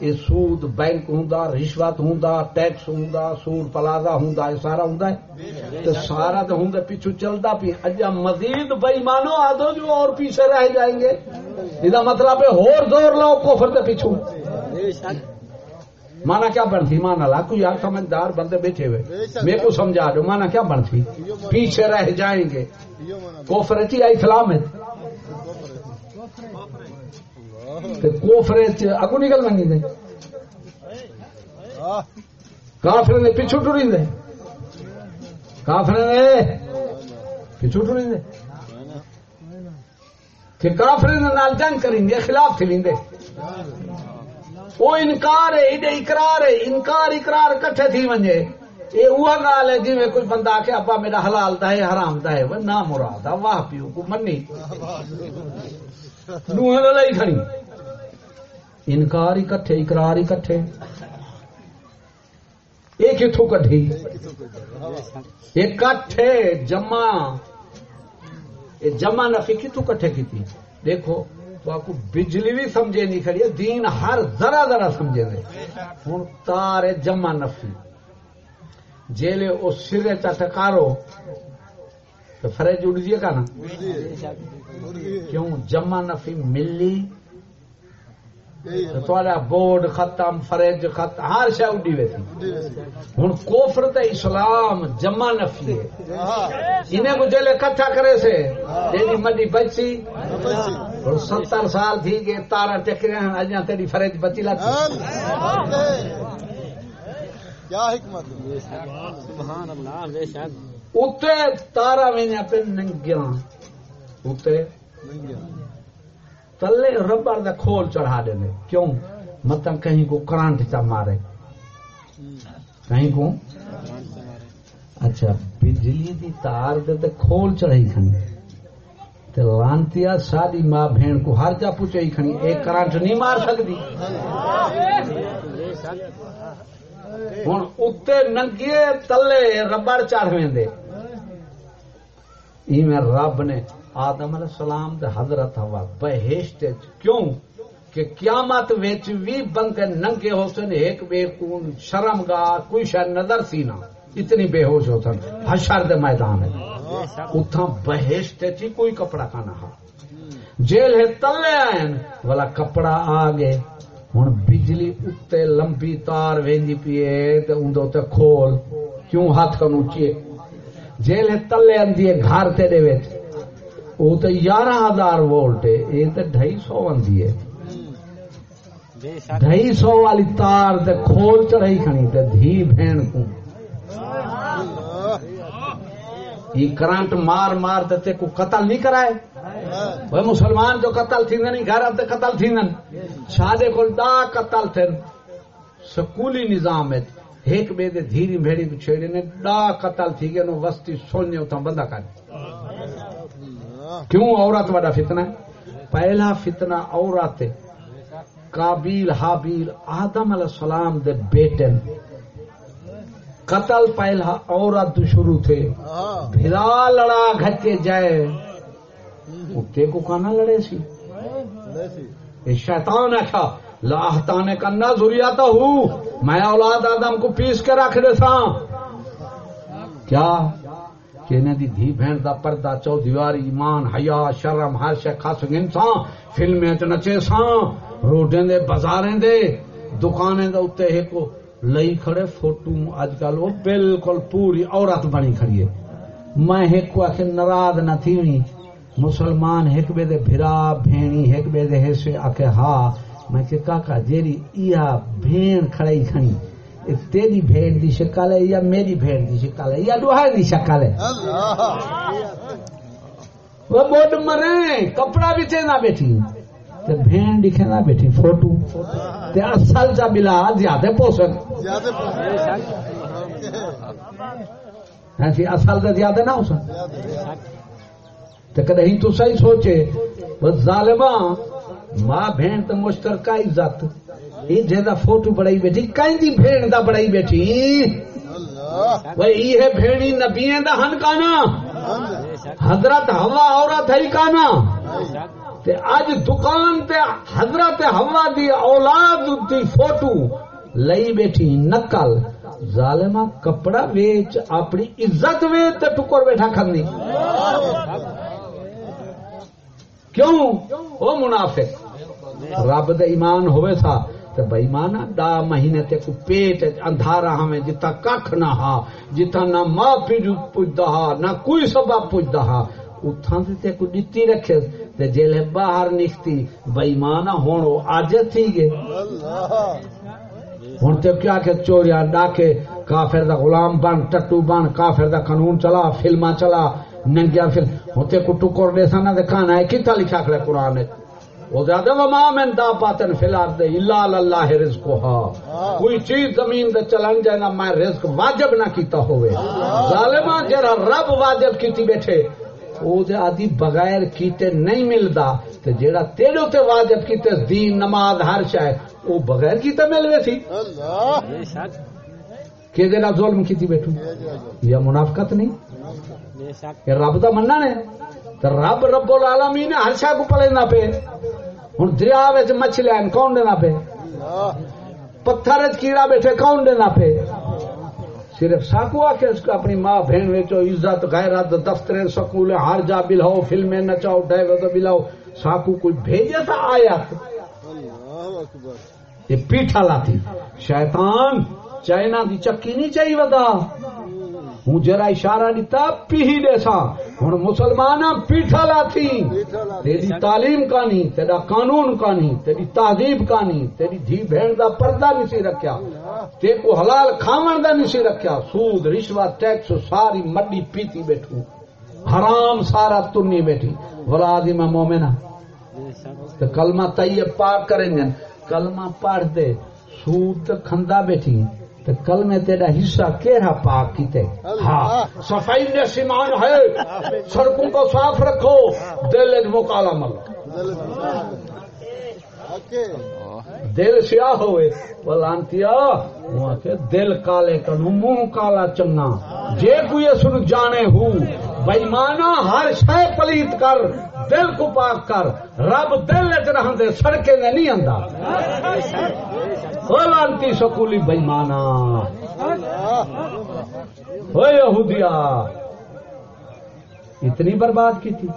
یہ سود بینک ہوں رشوت ہوں ٹیکس ہوں سود پلازا ہوں یہ سارا ہوں تو سارا تو ہوں پیچھو چلتا پی اجا مزید بئی مانو آ دو جو اور پیچھے رہ جائیں گے۔ یہ مطلب ہے ہور زور لاؤ کوفر دے پیچھو۔ مانا کیا بنتی؟ مانا لا، کوئی یار سمجھدار بندے بیٹھے ہوئے۔ میرے کو سمجھا دو مانا کیا بنتی؟ پیچھے رہ جائیں گے۔ یہ مانا آئی اسلام ہے کہ کوفرے چ اگو نکل منگی دے کافر نے۔ پیچھو ٹری دے کافر نے۔ پیچھو ٹری دے کہ کافر نال جنگ کریں گے خلاف تھی لیندے وہ انکار ہے ایڈے اقرار ہے انکار اقرار کٹھے تھی ونجے۔ یہ وہ گال ہے جی میں کوئی بندہ آ کے ابا میرا حلال دا ہے حرام دا ہے۔ وہ نہ مراد واہ پیو کو منی۔ دوہے نہ لئی کھڑی۔ انکار اکٹھے اقرار اکٹھے ایک اتو کٹھی اکٹھے جمع۔ یہ جمع نفی کتوں کٹھے کی تھی۔ دیکھو، تو آپ کو بجلی بھی سمجھے نہیں کھڑی ہے، دین ہر ذرا ذرا سمجھے دے ہوں تارے جمع نفی۔ جیلے او سرے چا ٹکارو تو فرج اڑ جیے کا نا۔ کیوں؟ جمع نفی ملی۔ تھوڑا بورڈ ختم فریج ختم ہر شے اڈی ویسی ہوں کوفر تے اسلام جمع نفی ہے انہیں کو جلے کٹھا کرے سے تیری مڈی بچی اور ستر سال تھی گئے تارا ٹکرے ہیں اجا تیری فریج بچی لاتی کیا حکمت ہے سبحان اللہ بے شک اتنے تارا میں پہ ننگیا اتنے تلے ربر دا کھول چڑھا دے کیوں؟ مطلب کہیں کو کرانٹ چا مارے۔ کہیں کو؟ اچھا بجلی دی تار دے تے کھول چڑھائی کھنی۔ تے لانتیا ساری ماں بہن کو ہر جا پوچھائی کھنی ایک کرانٹ نہیں مار سکتی بے شک ہوں اتنے ننگے تلے ربڑ چڑھ ویندے ایویں رب نے آدم علیہ السلام دے حضرت ہوا بہشت کیوں کہ قیامت وچ بھی بندے ننگے ہو سن، ایک بے کون شرم گا کوئی شاید نظر سی نہ۔ اتنی بے ہوش ہو سن۔ حشر دے میدان ہے۔ اتھاں بہشت وچ ہی کوئی کپڑا کھانا ہا۔ جیل ہے تلے آئن والا کپڑا آ گئے۔ ہوں بجلی اتنے لمبی تار ویندی پیے تے اندر تے کھول۔ کیوں ہاتھ کن اچیے جیل ہے تلے آندی ہے، گھر تیرے وچ۔ وہ تے یارہ ہزار وولٹ ہے یہ تے ڈھائی سو آندی ہے۔ شک ڈھائی سو والی تار تے کھول چڑھائی کھنی تے دھی بہن کو۔ یہ کرنٹ مار مار تے تے کو قتل نہیں کرائے۔ وہ مسلمان جو قتل تھی نہیں گھر اب قتل تھی شادے کو دا قتل تھے سکولی نظام ہے۔ ایک بے دے دھیری بھیڑی کو چھیڑے نے دا قتل تھی گئے نو وسطی سونے اتنا بندہ کر۔ کیوں عورت بڑا فتنہ ہے؟ پہلا فتنہ عورت کابیل حابیل آدم علیہ السلام دے بیٹے قتل پہلا عورت شروع تھے۔ ہاں بھرا لڑا گھٹے جائے۔ کتے کو کانا لڑے سی۔ ویسی شیطان اچھا لاہتانے کرنا ضروریات ہوں۔ میں اولاد آدم کو پیس کے رکھ دے سا کیا؟ کہ انہیں دی دھی بہن دا پردہ چو دیواری ایمان، حیا، شرم ہر شے خاص انسان فلمیں چ نچے سا روڈیں دے، بازاریں دے، دکانیں دے اتنے ایک لئی کھڑے، فوٹو اج کل وہ بالکل پوری عورت بنی کھڑی ہے۔ میں ایک کو آخر ناراض نہ تھی ہوئی۔ مسلمان ایک بے دے بھرا، بھینی ایک بے دے حصے آکے ہاں میں کہ کاکا جیری ایا بھین کھڑائی کھنی اے تیری بھین دی شکل ہے یا میری بھین دی شکل ہے یا دوہائی دی شکل ہے وہ بوڈ مرے کپڑا بھی نہ بیٹھی تے بھین دکھے نہ بیٹھی فوٹو تے اصل جا بلا زیادہ پوسن ایسی اصل تے زیادہ نہ ہو سن زیادہ تے کدی تو صحیح سوچے وہ ظالما ماں بہن تے مشترکہ عزت یہ فوٹو بڑائی بیٹھی کہیں دی بہن دا بڑائی بیٹھی۔ وہ یہ بھیڑی نبییں دا ہن کانا حضرت ہوا عورت ہے کانا۔ تے اج دکان تے حضرت ہوا دی اولاد دی فوٹو لئی بیٹھی نقل ظالمہ کپڑا ویچ اپنی عزت ویچ تے ٹکر بیٹھا کھندی۔ کیوں؟ او منافق رب دے ایمان ہوئے تھا تے بےمانا دا مہینے تے کو پیٹ اندھارا ہمیں جتا ککھ نہ ہا جتا نہ ماں پیڑ پوجدا ہا نہ کوئی سبب پوجدا ہا۔ اتھاں تے تے کو دتی رکھے تے جیلے باہر نکتی بےمانا ہون او اج تھی گئے۔ اللہ۔ ہوں تے کیا کہ چوریا ڈاکے کافر دا غلام بن ٹٹو بن کافر دا قانون چلا فلما چلا ننگیا فلم۔ ہوں تے کو ٹکر دے سنا دے کھانا ہے کتا لکھا کھڑے قرآن وچ؟ وہ زیادہ وما من دا پاتن الا اللہ رزق کوئی چیز زمین دے چلن جائے نا میں رزق واجب نہ کیتا ہوئے۔ ظالما رب واجب کیتی بیٹھے او دے آدھی بغیر کیتے نہیں ملدا تے جیڑا تیرے تے واجب کیتے دین نماز ہر شے او بغیر کیتے ملوے سی۔ اللہ۔ بے شک۔ کہ دے ظلم کیتی بیٹھو؟ یا منافقت نہیں؟ بے شک۔ کہ رب دا مننا نے؟ رب رب العالمین ہر شے کو پلے نہ پے ہن دریا مچھلیاں کون دینا پے پتھر کیڑا بیٹھے کون دینا پے صرف ساکو آ کے اس کو اپنی ماں بہن ویچو عزت غیرت دفتر سکول ہر جا بلاؤ فلمیں نچاؤ ڈائیور تو بلاؤ ساکو کوئی بھیجے تھا اکبر یہ پیٹھا لاتی شیطان چائنا دی چکی نہیں چاہیے ہوں جرا اشارہ دیتا پیہی دے سا ہوں مسلمان پیٹھا لاتی پیٹھا تیری تعلیم کانی، تیرا قانون کانی، تیری تہذیب کانی، تیری دھی بہن دا پردہ نہیں سی رکھیا۔ تے کو حلال کھاون دا نہیں سی رکھیا۔ سود رشوت ٹیکس، ساری مڈی پیتی بیٹھو۔ حرام سارا تنی بیٹھی۔ ولادی میں مومنہ تو کلمہ طیب پاک کریں گے۔ کلمہ پڑھ دے۔ سود کھندا بیٹھی۔ تو کلمے تیرا حصہ کیڑا پاک کیتے؟ ہاں۔ صفائی نے سیمان ہے۔ سڑکوں کو صاف رکھو۔ دل مکالا مل دل سیاہ ہوئے۔ لانتیا دل کالے کنو منہ کالا چنگا جے کوئی سن جانے ہوں بےمانا ہر شے پلیت کر، دل کو پاک کر، رب دل چ رہندے، سڑکے میں نہیں آندا۔ وہ لانتی سکولی بےمانا وہ یہودیا اتنی برباد کی تھی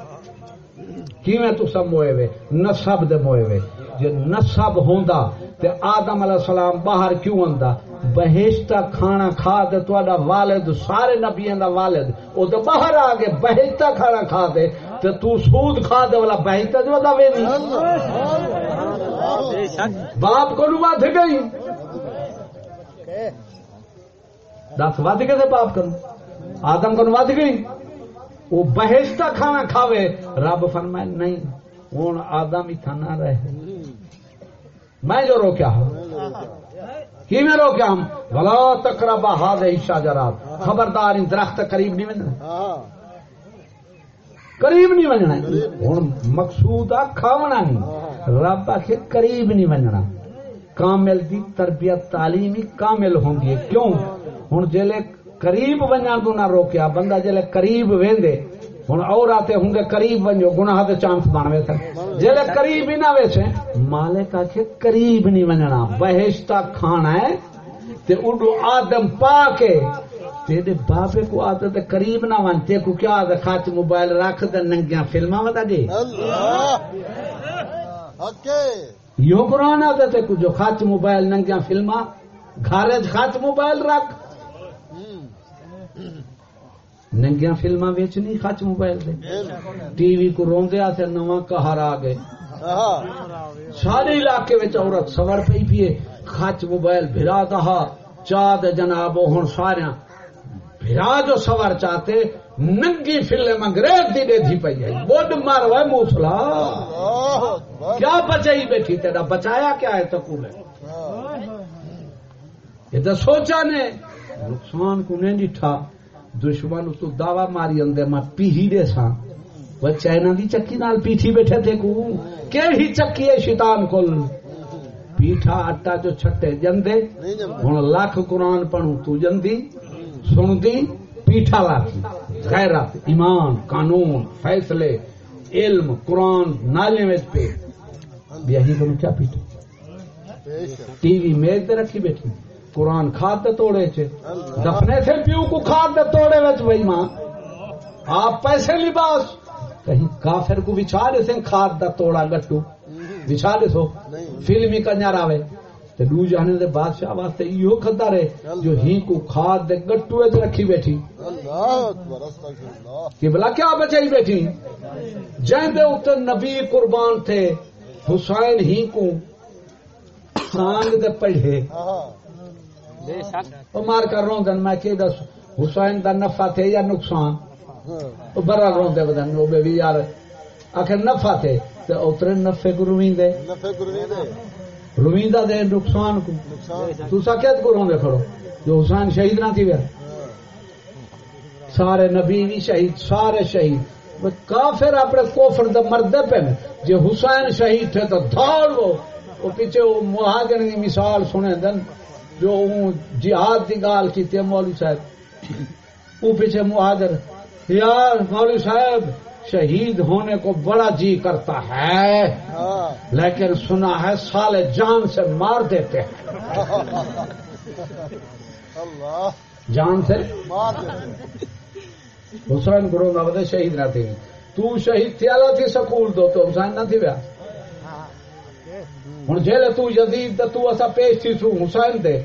کیویں تو سب موئے وے؟ نسب دے موئے وے۔ جے نسب ہوندا تے آدم علیہ السلام باہر کیوں آندا؟ بہشتہ کھانا کھا تے تہاڈا والد، سارے نبیاں دا والد، او تے باہر آ گئے بہشتہ کھانا کھا دے، تے تو سود کھا دے والا بہشتہ جو ودا وے نہیں باپ کو نو ود گئی؟ دس ود کے تے باپ کروں آدم کو نو ود گئی؟ وہ بہشتہ کھانا کھاوے، رب فرمائے، نہیں ہوں آدم ہی تھا نہ رہے۔ میں جو روکیا ہوں کی میں روکیا ہم؟ بلا تقربا ہاد شاجرات خبردار ان درخت قریب نہیں بننا قریب نہیں بننا ہوں مقصود آ کھاونا نہیں۔ رب آخ قریب نہیں بننا۔ کامل دی تربیت تعلیم ہی کامل ہوں گی کیوں؟ ہوں جلے قریب بننا تو نہ روکیا، بندہ جلے قریب ویندے۔ ہوں اور آتے ہوں گے قریب بنو گناہ دے چانس بن ویسے جلے قریب ہی نہ ویسے مالک آخ قریب نہیں بننا بہشتہ کھانا ہے۔ تے اڈو آدم پا کے تیرے بابے کو عادت ہے قریب نہ ون۔ تے کو کیا عادت خاچ موبائل رکھ دے ننگیاں فلماں ودا دے یہ قرآن کو جو خاچ موبائل ننگیاں فلماں۔ گھر خاچ موبائل رکھ۔ ننگیاں فلماں ویچنی خاچ موبائل دے۔ ٹی وی کو روندے آتے نواں کہر آ گئے۔ سارے علاقے وچ عورت سوڑ پئی پیے خچ موبائل، بھرا دہا چاہ دے جناب وہ ہن ساریاں۔ بھرا جو سوار چاہتے، ننگی فلم انگریز دی دے تھی پئی ہے۔ بوڈ مار وے موسلا۔ کیا بچائی بیٹھی؟ تیرا بچایا کیا ہے تکول ہے یہ تو سوچا نے، نقصان کو نہیں ڈٹھا دشمن تو دعوی ماری اندر میں پیہی سا وہ چائنا دی چکی نال پیٹھی بیٹھے تھے کو کیڑی چکی ہے شیطان کول پیٹھا آٹا جو چھٹے جندے نہیں جب ہوں لاکھ قرآن پڑھوں تو جندی سنتی پیٹھا لاتی غیرت ایمان قانون فیصلے علم قرآن نالے میں پہ یہی کو کیا پیٹھا ٹی وی میز تے رکھی بیٹھی قرآن کھاد دے توڑے چ دفنے سے پیو کو کھاد دے توڑے وچ بھائی ماں۔ آپ پیسے لباس۔ کہیں کافر کو بچھا دے سے کھاد دا توڑا گٹو۔ بچھا دے سو۔ فلمی کنجر آوے۔ تے دو جانے دے بادشاہ واسطے ایو کھدا رہے جو ہی کو کھاد دے گٹو وچ رکھی بیٹھی۔ اللہ اکبر استغفر کہ بلا کیا بچائی بیٹھی؟ جن دے اوتے نبی قربان تھے، حسین ہی کو سانگ دے پڑھے۔ ہاں وہ مار کر روندن میں کہ دس حسین دا نفع تھے یا نقصان وہ برا روندے بدن وہ بھی یار آخر نفع تھے اترے نفے کو گروی دے رویندہ دے نقصان کو نقصان تو سا کیا کو روندے کھڑو جو حسین شہید نہ تھی سارے نبی بھی شہید سارے شہید کافر اپنے کوفر دے مردے پہ جے حسین شہید تھے تو دھاڑ وہ پیچھے وہ مہاجر کی مثال سنے دن جو جہاد کی گال کی مولوی صاحب۔ وہ پیچھے مہاجر یار مولوی صاحب شہید ہونے کو بڑا جی کرتا ہے۔ لیکن سنا ہے سالے جان سے مار دیتے ہیں۔ جان سے؟ حسین گرو نہ شہید نہ تھی۔ تو شہید تھی سکول دو تو حسین نہ تھی بیا۔ ہوں جیل تو یزید تے تو اسا پیش تھی سو حسین دے۔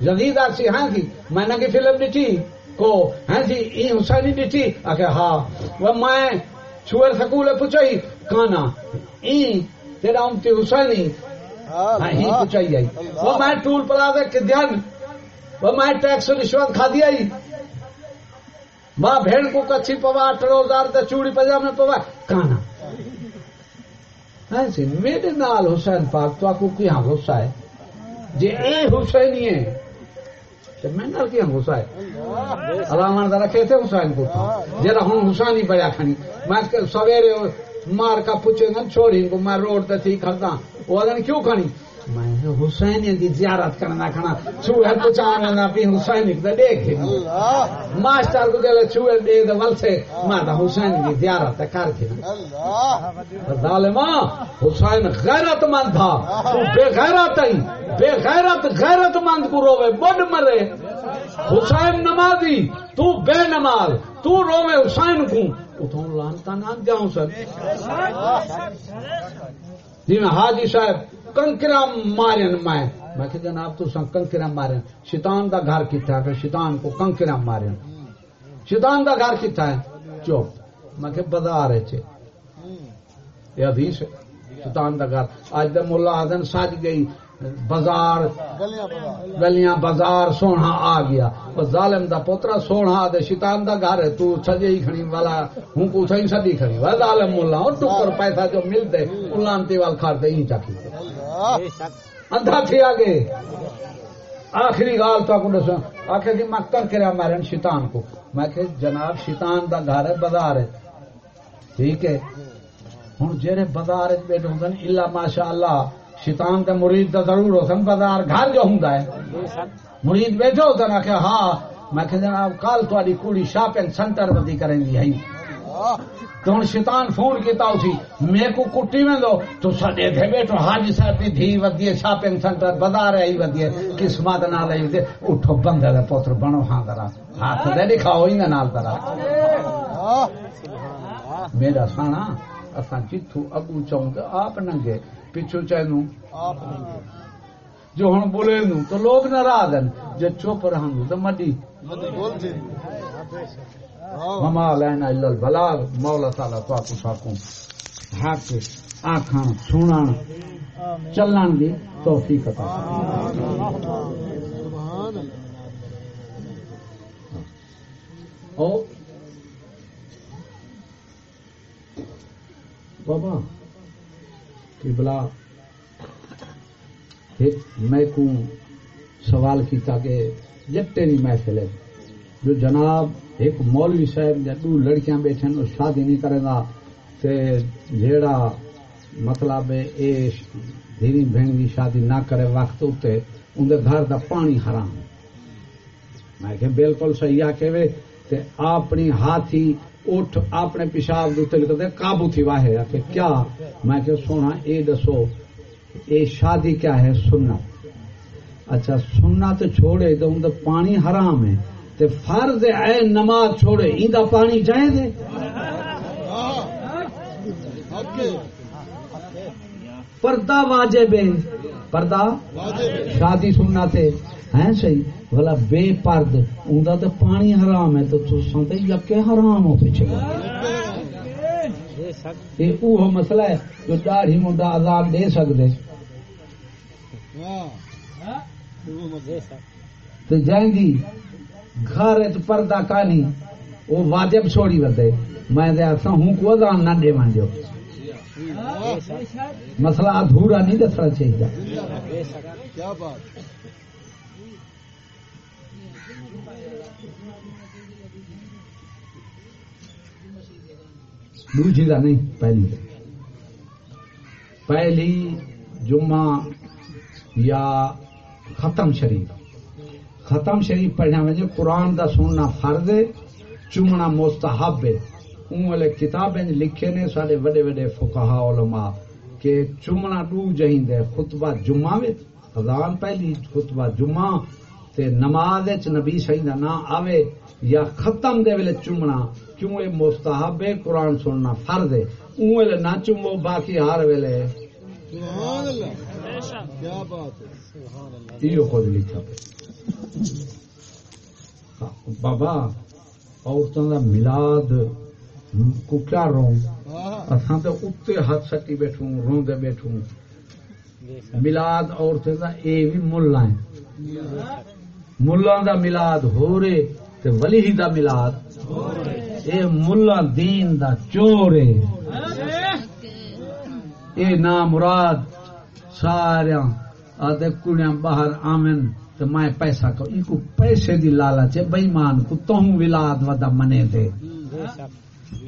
یزید آسی ہاں جی میں نہ کی فلم ڈٹھی۔ کو ہاں جی ای حسینی ڈٹھی۔ آکھے ہاں۔ وہ میں چھوئر سکول پوچھائی کانا؟ ای تیرا امتی حسینی۔ ہاں ہی پوچھائی آئی۔ وہ میں ٹول پلازا کے دھیان۔ وہ میں ٹیکس رشوت کھا دی آئی۔ ماں بھیڑ کو کچھی پوا ٹروزار تے چوڑی پجامے پوا کانا؟ ہاں سی میرے نال حسین پاک تو آکو کیا غصہ ہے؟ جی اے حسینی ہے تو میں نال کیا غصہ ہے؟ علامہ دا رکھے تھے حسین کو جرا ہوں ہی بڑا کھانی میں سویرے مار کا پوچھے گا چھوڑی کو میں روڈ تے تھی کھڑتا وہ آدھن کیوں کھانی میں حسین دی زیارت کرنا چوہے پچانا پی حسین دیکھ اللہ۔ ماسٹر کو دے چوہے دے دے ول سے دا حسین دی زیارت کر کے۔ اللہ۔ ظالما حسین غیرت مند تھا۔ تو بے غیرت ہی بے غیرت غیرت مند کو روے بڑ مرے۔ حسین نمازی تو بے نماز۔ تو روے حسین کو۔ اتوں لانتا نہ جاؤں سر۔ جی میں حاجی صاحب کنکرا مارن میں۔ میں کہ جناب تو سن کنکرا مارن۔ شیطان دا گھر کیتا ہے شیطان کو کنکرا مارن۔ شیطان دا گھر کیتا ہے چپ۔ میں کہ بازار ہے یہ حدیث ہے۔ شیطان دا گھر۔ اج دے مولا آدن سج گئی۔ بازار۔ گلیاں بازار سونا آ گیا۔ ظالم دا پوترا سونا دے شیطان دا گھر ہے۔ تو سجے ہی کھڑی والا۔ ہوں کو سہی سدی کھڑی۔ وہ ظالم مولا اور ٹکر پیسہ جو ملتے لانتی وال کھاتے ہی چاکی اندھا تھی آگے۔ آخری گال تو کو دسو آخر کہ میں کر کرا مارن شیطان کو۔ میں کہ جناب شیطان دا گھر ہے بازار ہے۔ ٹھیک ہے۔ ہوں جہے بازار بیٹھے ہوں الا ماشاء اللہ شیطان تے مرید دا ضرور ہو سن بازار گھر جو ہوں مرید بیٹھے ہو سن آخر ہاں۔ میں کہ جناب کل تاری کڑی شاپنگ سینٹر بدی کریں گی ہے تو ہوں شیطان فون کیتا اسی، میں کو کٹی میں دو، تو سڈے تھے بیٹھو حاجی صاحب دی دھی ودیے شاپنگ سینٹر، بازار آئی ودیے قسمت نال آئی ودیے اٹھو بندے دے پوتر بنو ہاں ذرا، ہاتھ دے دکھاؤ ہی نال ذرا۔ میرا سانا، اساں جتھو اگو چاہوں تے آپ ننگے، پچھو چینو۔ آپ جو ہن بولے نو تو لوگ ناراض ہیں جے چپ رہن تو مڈی۔ وما لینا الا البلاغ مولا تعالی تو کو ساکوں حق آکھاں سنن چلن دی توفیق عطا فرمائے۔ سبحان اللہ. او بابا قبلہ ایک میں کو سوال کیتا کہ جٹے نہیں محفل ہے جو جناب ایک مولوی صاحب یا دو لڑکیاں بیٹھے وہ شادی نہیں کرے گا۔ تے جیڑا مطلب اے دھیری بہن کی شادی نہ کرے وقت اتنے اندر گھر دا پانی حرام میں کہ بالکل صحیح آ کے وے، تے اپنی ہاتھی اٹھ اپنے پیشاب دے لکھتے قابو تھی واہے آ کہ کیا؟ میں کہ سونا، اے دسو، اے شادی کیا ہے؟ سننا اچھا سننا تو چھوڑے تو اندر پانی حرام ہے۔ تے فرض اے نماز چھوڑے ایندا پانی جائے دے؟ پردہ واجب ہے۔ پردہ؟ شادی سننا تے ہیں صحیح؟ بھلا بے پرد اوندا تے پانی حرام ہے تو تساں تے یکے حرام ہو پیچھے بے شک یہ وہ مسئلہ ہے جو داڑھی منڈا عذاب دے سکتے ہاں۔ تو جائیں گی۔ گھر پردہ کانی وہ واجب چھوڑی ودے میں دے آسا ہوں کو اذان نہ دے جو مسئلہ ادھورا نہیں دسنا چاہیے بے کیا بات دوسری کا نہیں، پہلی۔ پہلی جمعہ یا ختم شریف۔ ختم شریف پڑھنے میں قرآن دا سننا فرض ہے چومنا مستحب ہے۔ اون والے کتابیں لکھے نے سارے وڈے وڈے فقہا علماء کہ چومنا ڈو جہین دے خطبہ جمعہ میں اذان پہلی خطبہ جمعہ تے نماز وچ نبی صحیح دا نام آوے یا ختم دے ویلے چومنا۔ کیوں یہ مستحب ہے؟ قرآن سننا فرض ہے۔ اون ویلے نہ چومو باقی ہر ویلے۔ سبحان اللہ۔ کیا بات ہے۔ یہ خود لکھا۔ پہ بابا، عورتوں کا ملاد کو کیا رو ہاں تو اتنے ہاتھ سٹی بیٹھوں روندے بیٹھوں۔ ملاد عورتیں کا اے بھی ملا ہے ملا دا ملاد ہو رے تے ولی دا ملاد اے ملا دین دا چور ہے اے نا مراد سارا کڑیاں باہر آمن۔ تو میں پیسہ کو ان کو پیسے دی لالچ ہے، بےمان کو تہوں ولاد ودا منے دے۔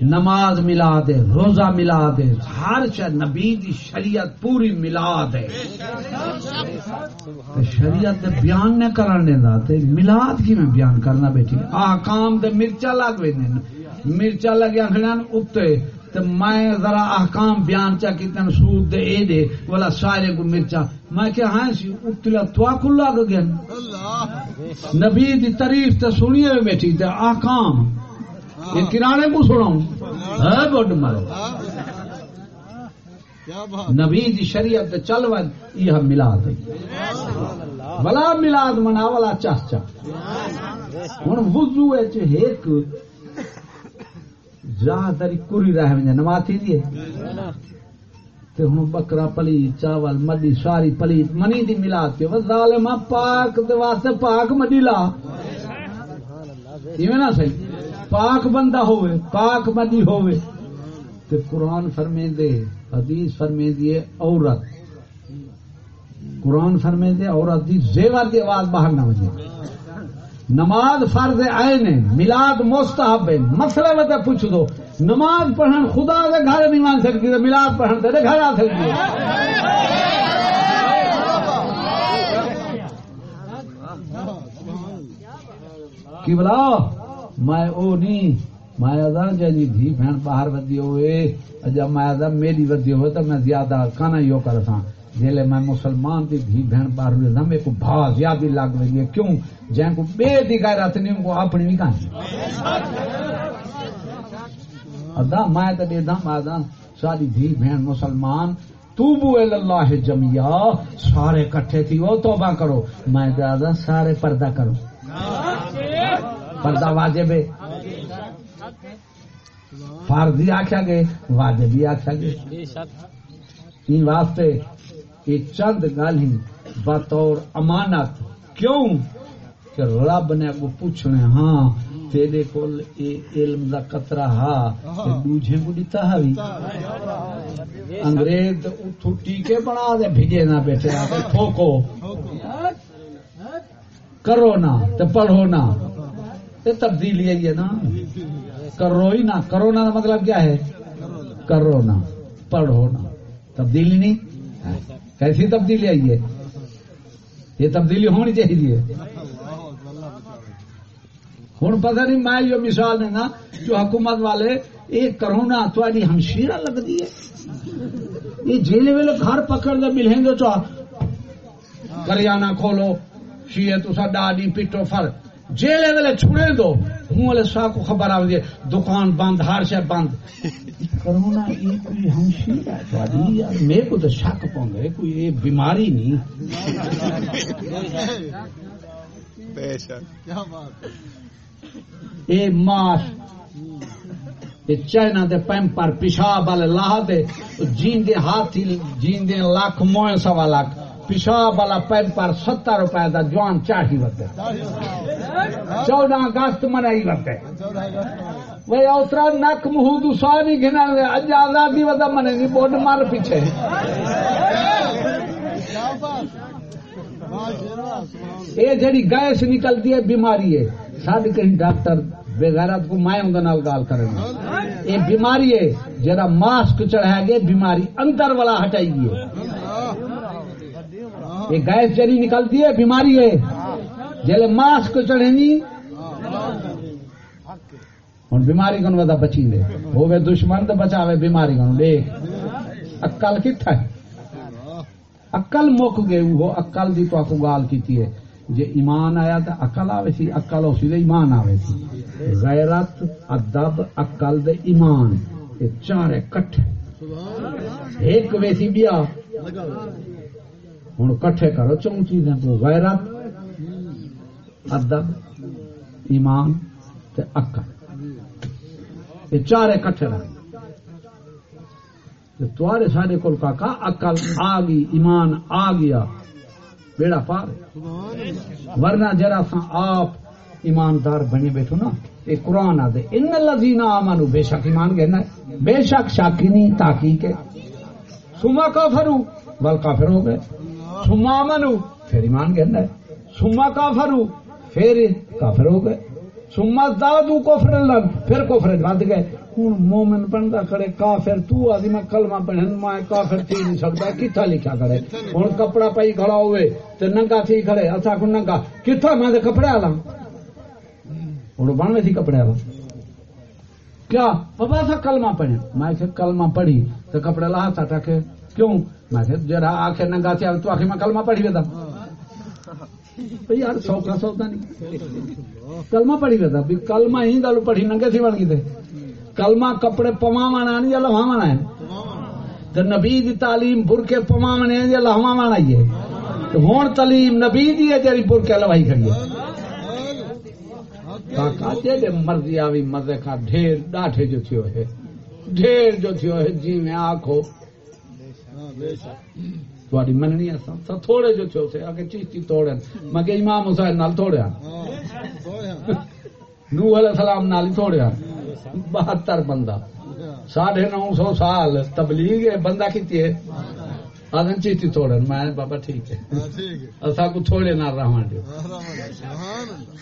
نماز ملا دے، روزہ ملا دے، ہر شہ نبی دی شریعت پوری ملا دے۔ تے شریعت دے بیان نے کرن دا تے ملاد کی میں بیان کرنا بیٹھی۔ احکام دے مرچا لگ ویندے مرچا لگیا کھڑان اوتے تے میں ذرا احکام بیان چا کیتن سود دے اے دے ولا سارے کو مرچا۔ میں کہ ہاں سی اتلا توا کو لگ گیا۔ نبی دی تعریف تے سنیے بیٹھی تے احکام۔ یہ کرانے کو سناؤں۔ ہے بڑھ مر ہاں۔ نبی دی شریعت تے چل ون یہ ملاد ہے۔ بلا ملاد منا والا چاہ۔ چاہ ہوں وضو وچ ایک جہاں تری کری رہ ونجے نماز تھی دی تے ہن بکرا پلیت، چاول مڈی ساری پلیت، منی دی ملاد کے وہ ظالما پاک دے واسطے پاک مڈی لا۔ ایویں نہ صحیح۔ پاک بندہ ہوئے، پاک مڈی ہوئے۔ تے قرآن فرمے دے حدیث فرمے دی عورت۔ قرآن فرمے دے عورت دی زیور دی آواز باہر نہ وجے۔ نماز فرض عین ہے، میلاد مستحب ہے۔ مسئلہ وتے پوچھ دو، نماز پڑھن خدا دے گھر نہیں مان سکتی تے میلاد پڑھن تیرے گھر آ سکتی کی بلا میں او نہیں، میں ادا جی دھی بہن باہر ودی ہوئے، اجا میں ادا میری ودی ہوئے تو میں زیادہ کانا یو کر سا ہاں۔ جیلے میں مسلمان دی دھی بہن باہر ہوئے نہ میرے کو بھا زیادہ لگ رہی ہے۔ کیوں؟ جن کو بے دی غیرت نہیں کو اپنی نہیں کہانی۔ ادا میں تو دے دا میں ادا ساری دھی بہن مسلمان توبو اللہ جمیا سارے کٹھے تھی وہ توبہ کرو۔ میں تو ادا سارے پردہ کرو۔ پردہ واجب ہے۔ فرضی آخیا گئے واجب بھی آخیا گئے ان واسطے یہ چند گل ہی بطور امانت کیوں کہ رب نے اگو پوچھنے ہاں تیرے کول اے علم دا قطرہ ہا تے دوجے کو دتا ہاوی انگریز اتھو ٹیکے بنا دے، بھیجے نہ بیٹھے، آ ٹھوکو۔ کرو نا تے پڑھو نا یہ تبدیلی ہے نا۔ کرو ہی نہ، کرو نا مطلب کیا ہے؟ کرو نا پڑھو نا تبدیلی نہیں؟ کیسی تبدیلی آئی ہے؟ یہ تبدیلی ہونی چاہیے۔ ہوں پتہ نہیں، میں یہ مثال ہے نا جو حکومت والے یہ کرونا تاری ہمشیرہ لگتی ہے۔ یہ جیل ویلے گھر پکڑ دے ملیں گے تو کریانہ کھولو شیئے تو سا ڈاڈی پیٹو فر۔ جیلے ویلے چھڑے دو ہوں والے سا کو خبر آ گئی دکان بند ہر شے بند۔ کرونا یہ کوئی ہمشیر ہے تھوڑی یار میرے کو تو شک پاؤں گا کوئی یہ بیماری نہیں۔ بے شک۔ کیا بات یہ ماس چائنا دے پیمپر پیشاب والے لاہ دے جین دے ہاتھی جین دے لاکھ موئے سوا لاکھ۔ پیشاب والا پیمپر ستر روپے دا جوان چاہی وتے چودہ اگست منائی وتے وہ اوترا نک منہ تو نہیں گھنا اج آزادی ودا منے نہیں بوڈ مار پیچھے. یہ جڑی گیس نکلتی ہے، بیماری ہے. سڈ کہیں ڈاکٹر بغیرت کو میں اندر نال گال کریں یہ بیماری ہے جرا ماسک چڑھا گے بیماری اندر والا ہٹائی گی یہ گیس جڑی نکلتی ہے، بیماری ہے۔ جلے ماسک چڑھے گی ہوں بیماری کو ودا بچی دے۔ ہوے دشمن تو بچاوے بیماری کو دیکھ اکل کتھا ہے؟ اکل مک گئے، وہ اکل دی تو آپ گال کی ہے۔ جے ایمان آیا تو اکل آوے سی اکل اسی دے ایمان آوے سی۔ غیرت، ادب اکل دے ایمان یہ چارے کٹھے۔ ایک ویسی بیا۔ ہوں کٹھے کرو، چون چیزیں تو غیرت ادب، ایمان تے یہ چارے کٹھے رہ تھوڑے سارے کول کاکا، عقل آ گئی، ایمان آ گیا۔ بیڑا پار۔ ورنہ جرا سا آپ ایماندار بنے بیٹھو نا، یہ قرآن آدھے ان لذینا آمانو بے شک ایمان گہنا ہے بے شک شاکی نہیں تاکیق ہے سما کافرو بل کافر ہو گئے۔ سما آمنو پھر ایمان گہنا ہے سما کافرو، پھر کافر ہو گئے۔ سما دادو کفر لگ، پھر کفر ود گئے۔ ہوں مومن بنتا کھڑے، کافر، تو آدھی میں کلمہ پڑھن، میں کافر تھی نہیں سکتا کتھا لکھا کھڑے؟ ہوں کپڑا پائی کھڑا ہوئے، تے ننگا تھی کھڑے اچھا کو ننگا؟ کتھا؟ میں تے کپڑے آلا ہوں بن تھی کپڑے والا کیا؟ بابا سا کلمہ پڑھے میں کہ کلمہ پڑھی تو کپڑے لا تھا ٹکے۔ کیوں میں کہ جرا آخر ننگا تھی تو آخر میں کلمہ پڑھی ویدا یار سوکھا سوتا نہیں کلمہ پڑھی ویدا بھی کلمہ ہی گل پڑھی ننگے تھی بن گئی کلمہ کپڑے پواونا نہیں یا لواونا ہے تو نبی دی تعلیم برکے پواونے یا لواونا ہی ہے ہوں تعلیم نبی دی ہے جی برکے لوائی کھڑی ہے کاکا جیڑے مرضی آوی مزے کا ڈھیر ڈاٹھے جو تھیو ہے ڈھیر جو تھیو ہے جی میں آکھو تھوڑی مننی ہے تھوڑے جو سے آگے توڑن۔ میں کہ امام حسین نال توڑیا نوح علیہ السلام نال ہی توڑیا بہتر بندہ۔ ساڑھے نو سو سال تبلیغ ہے بندہ کیتی ہے۔ آدھن چیچی توڑن۔ میں بابا ٹھیک ہے۔ اصا کو تھوڑے نہ رہا دیو۔ سبحان اللہ۔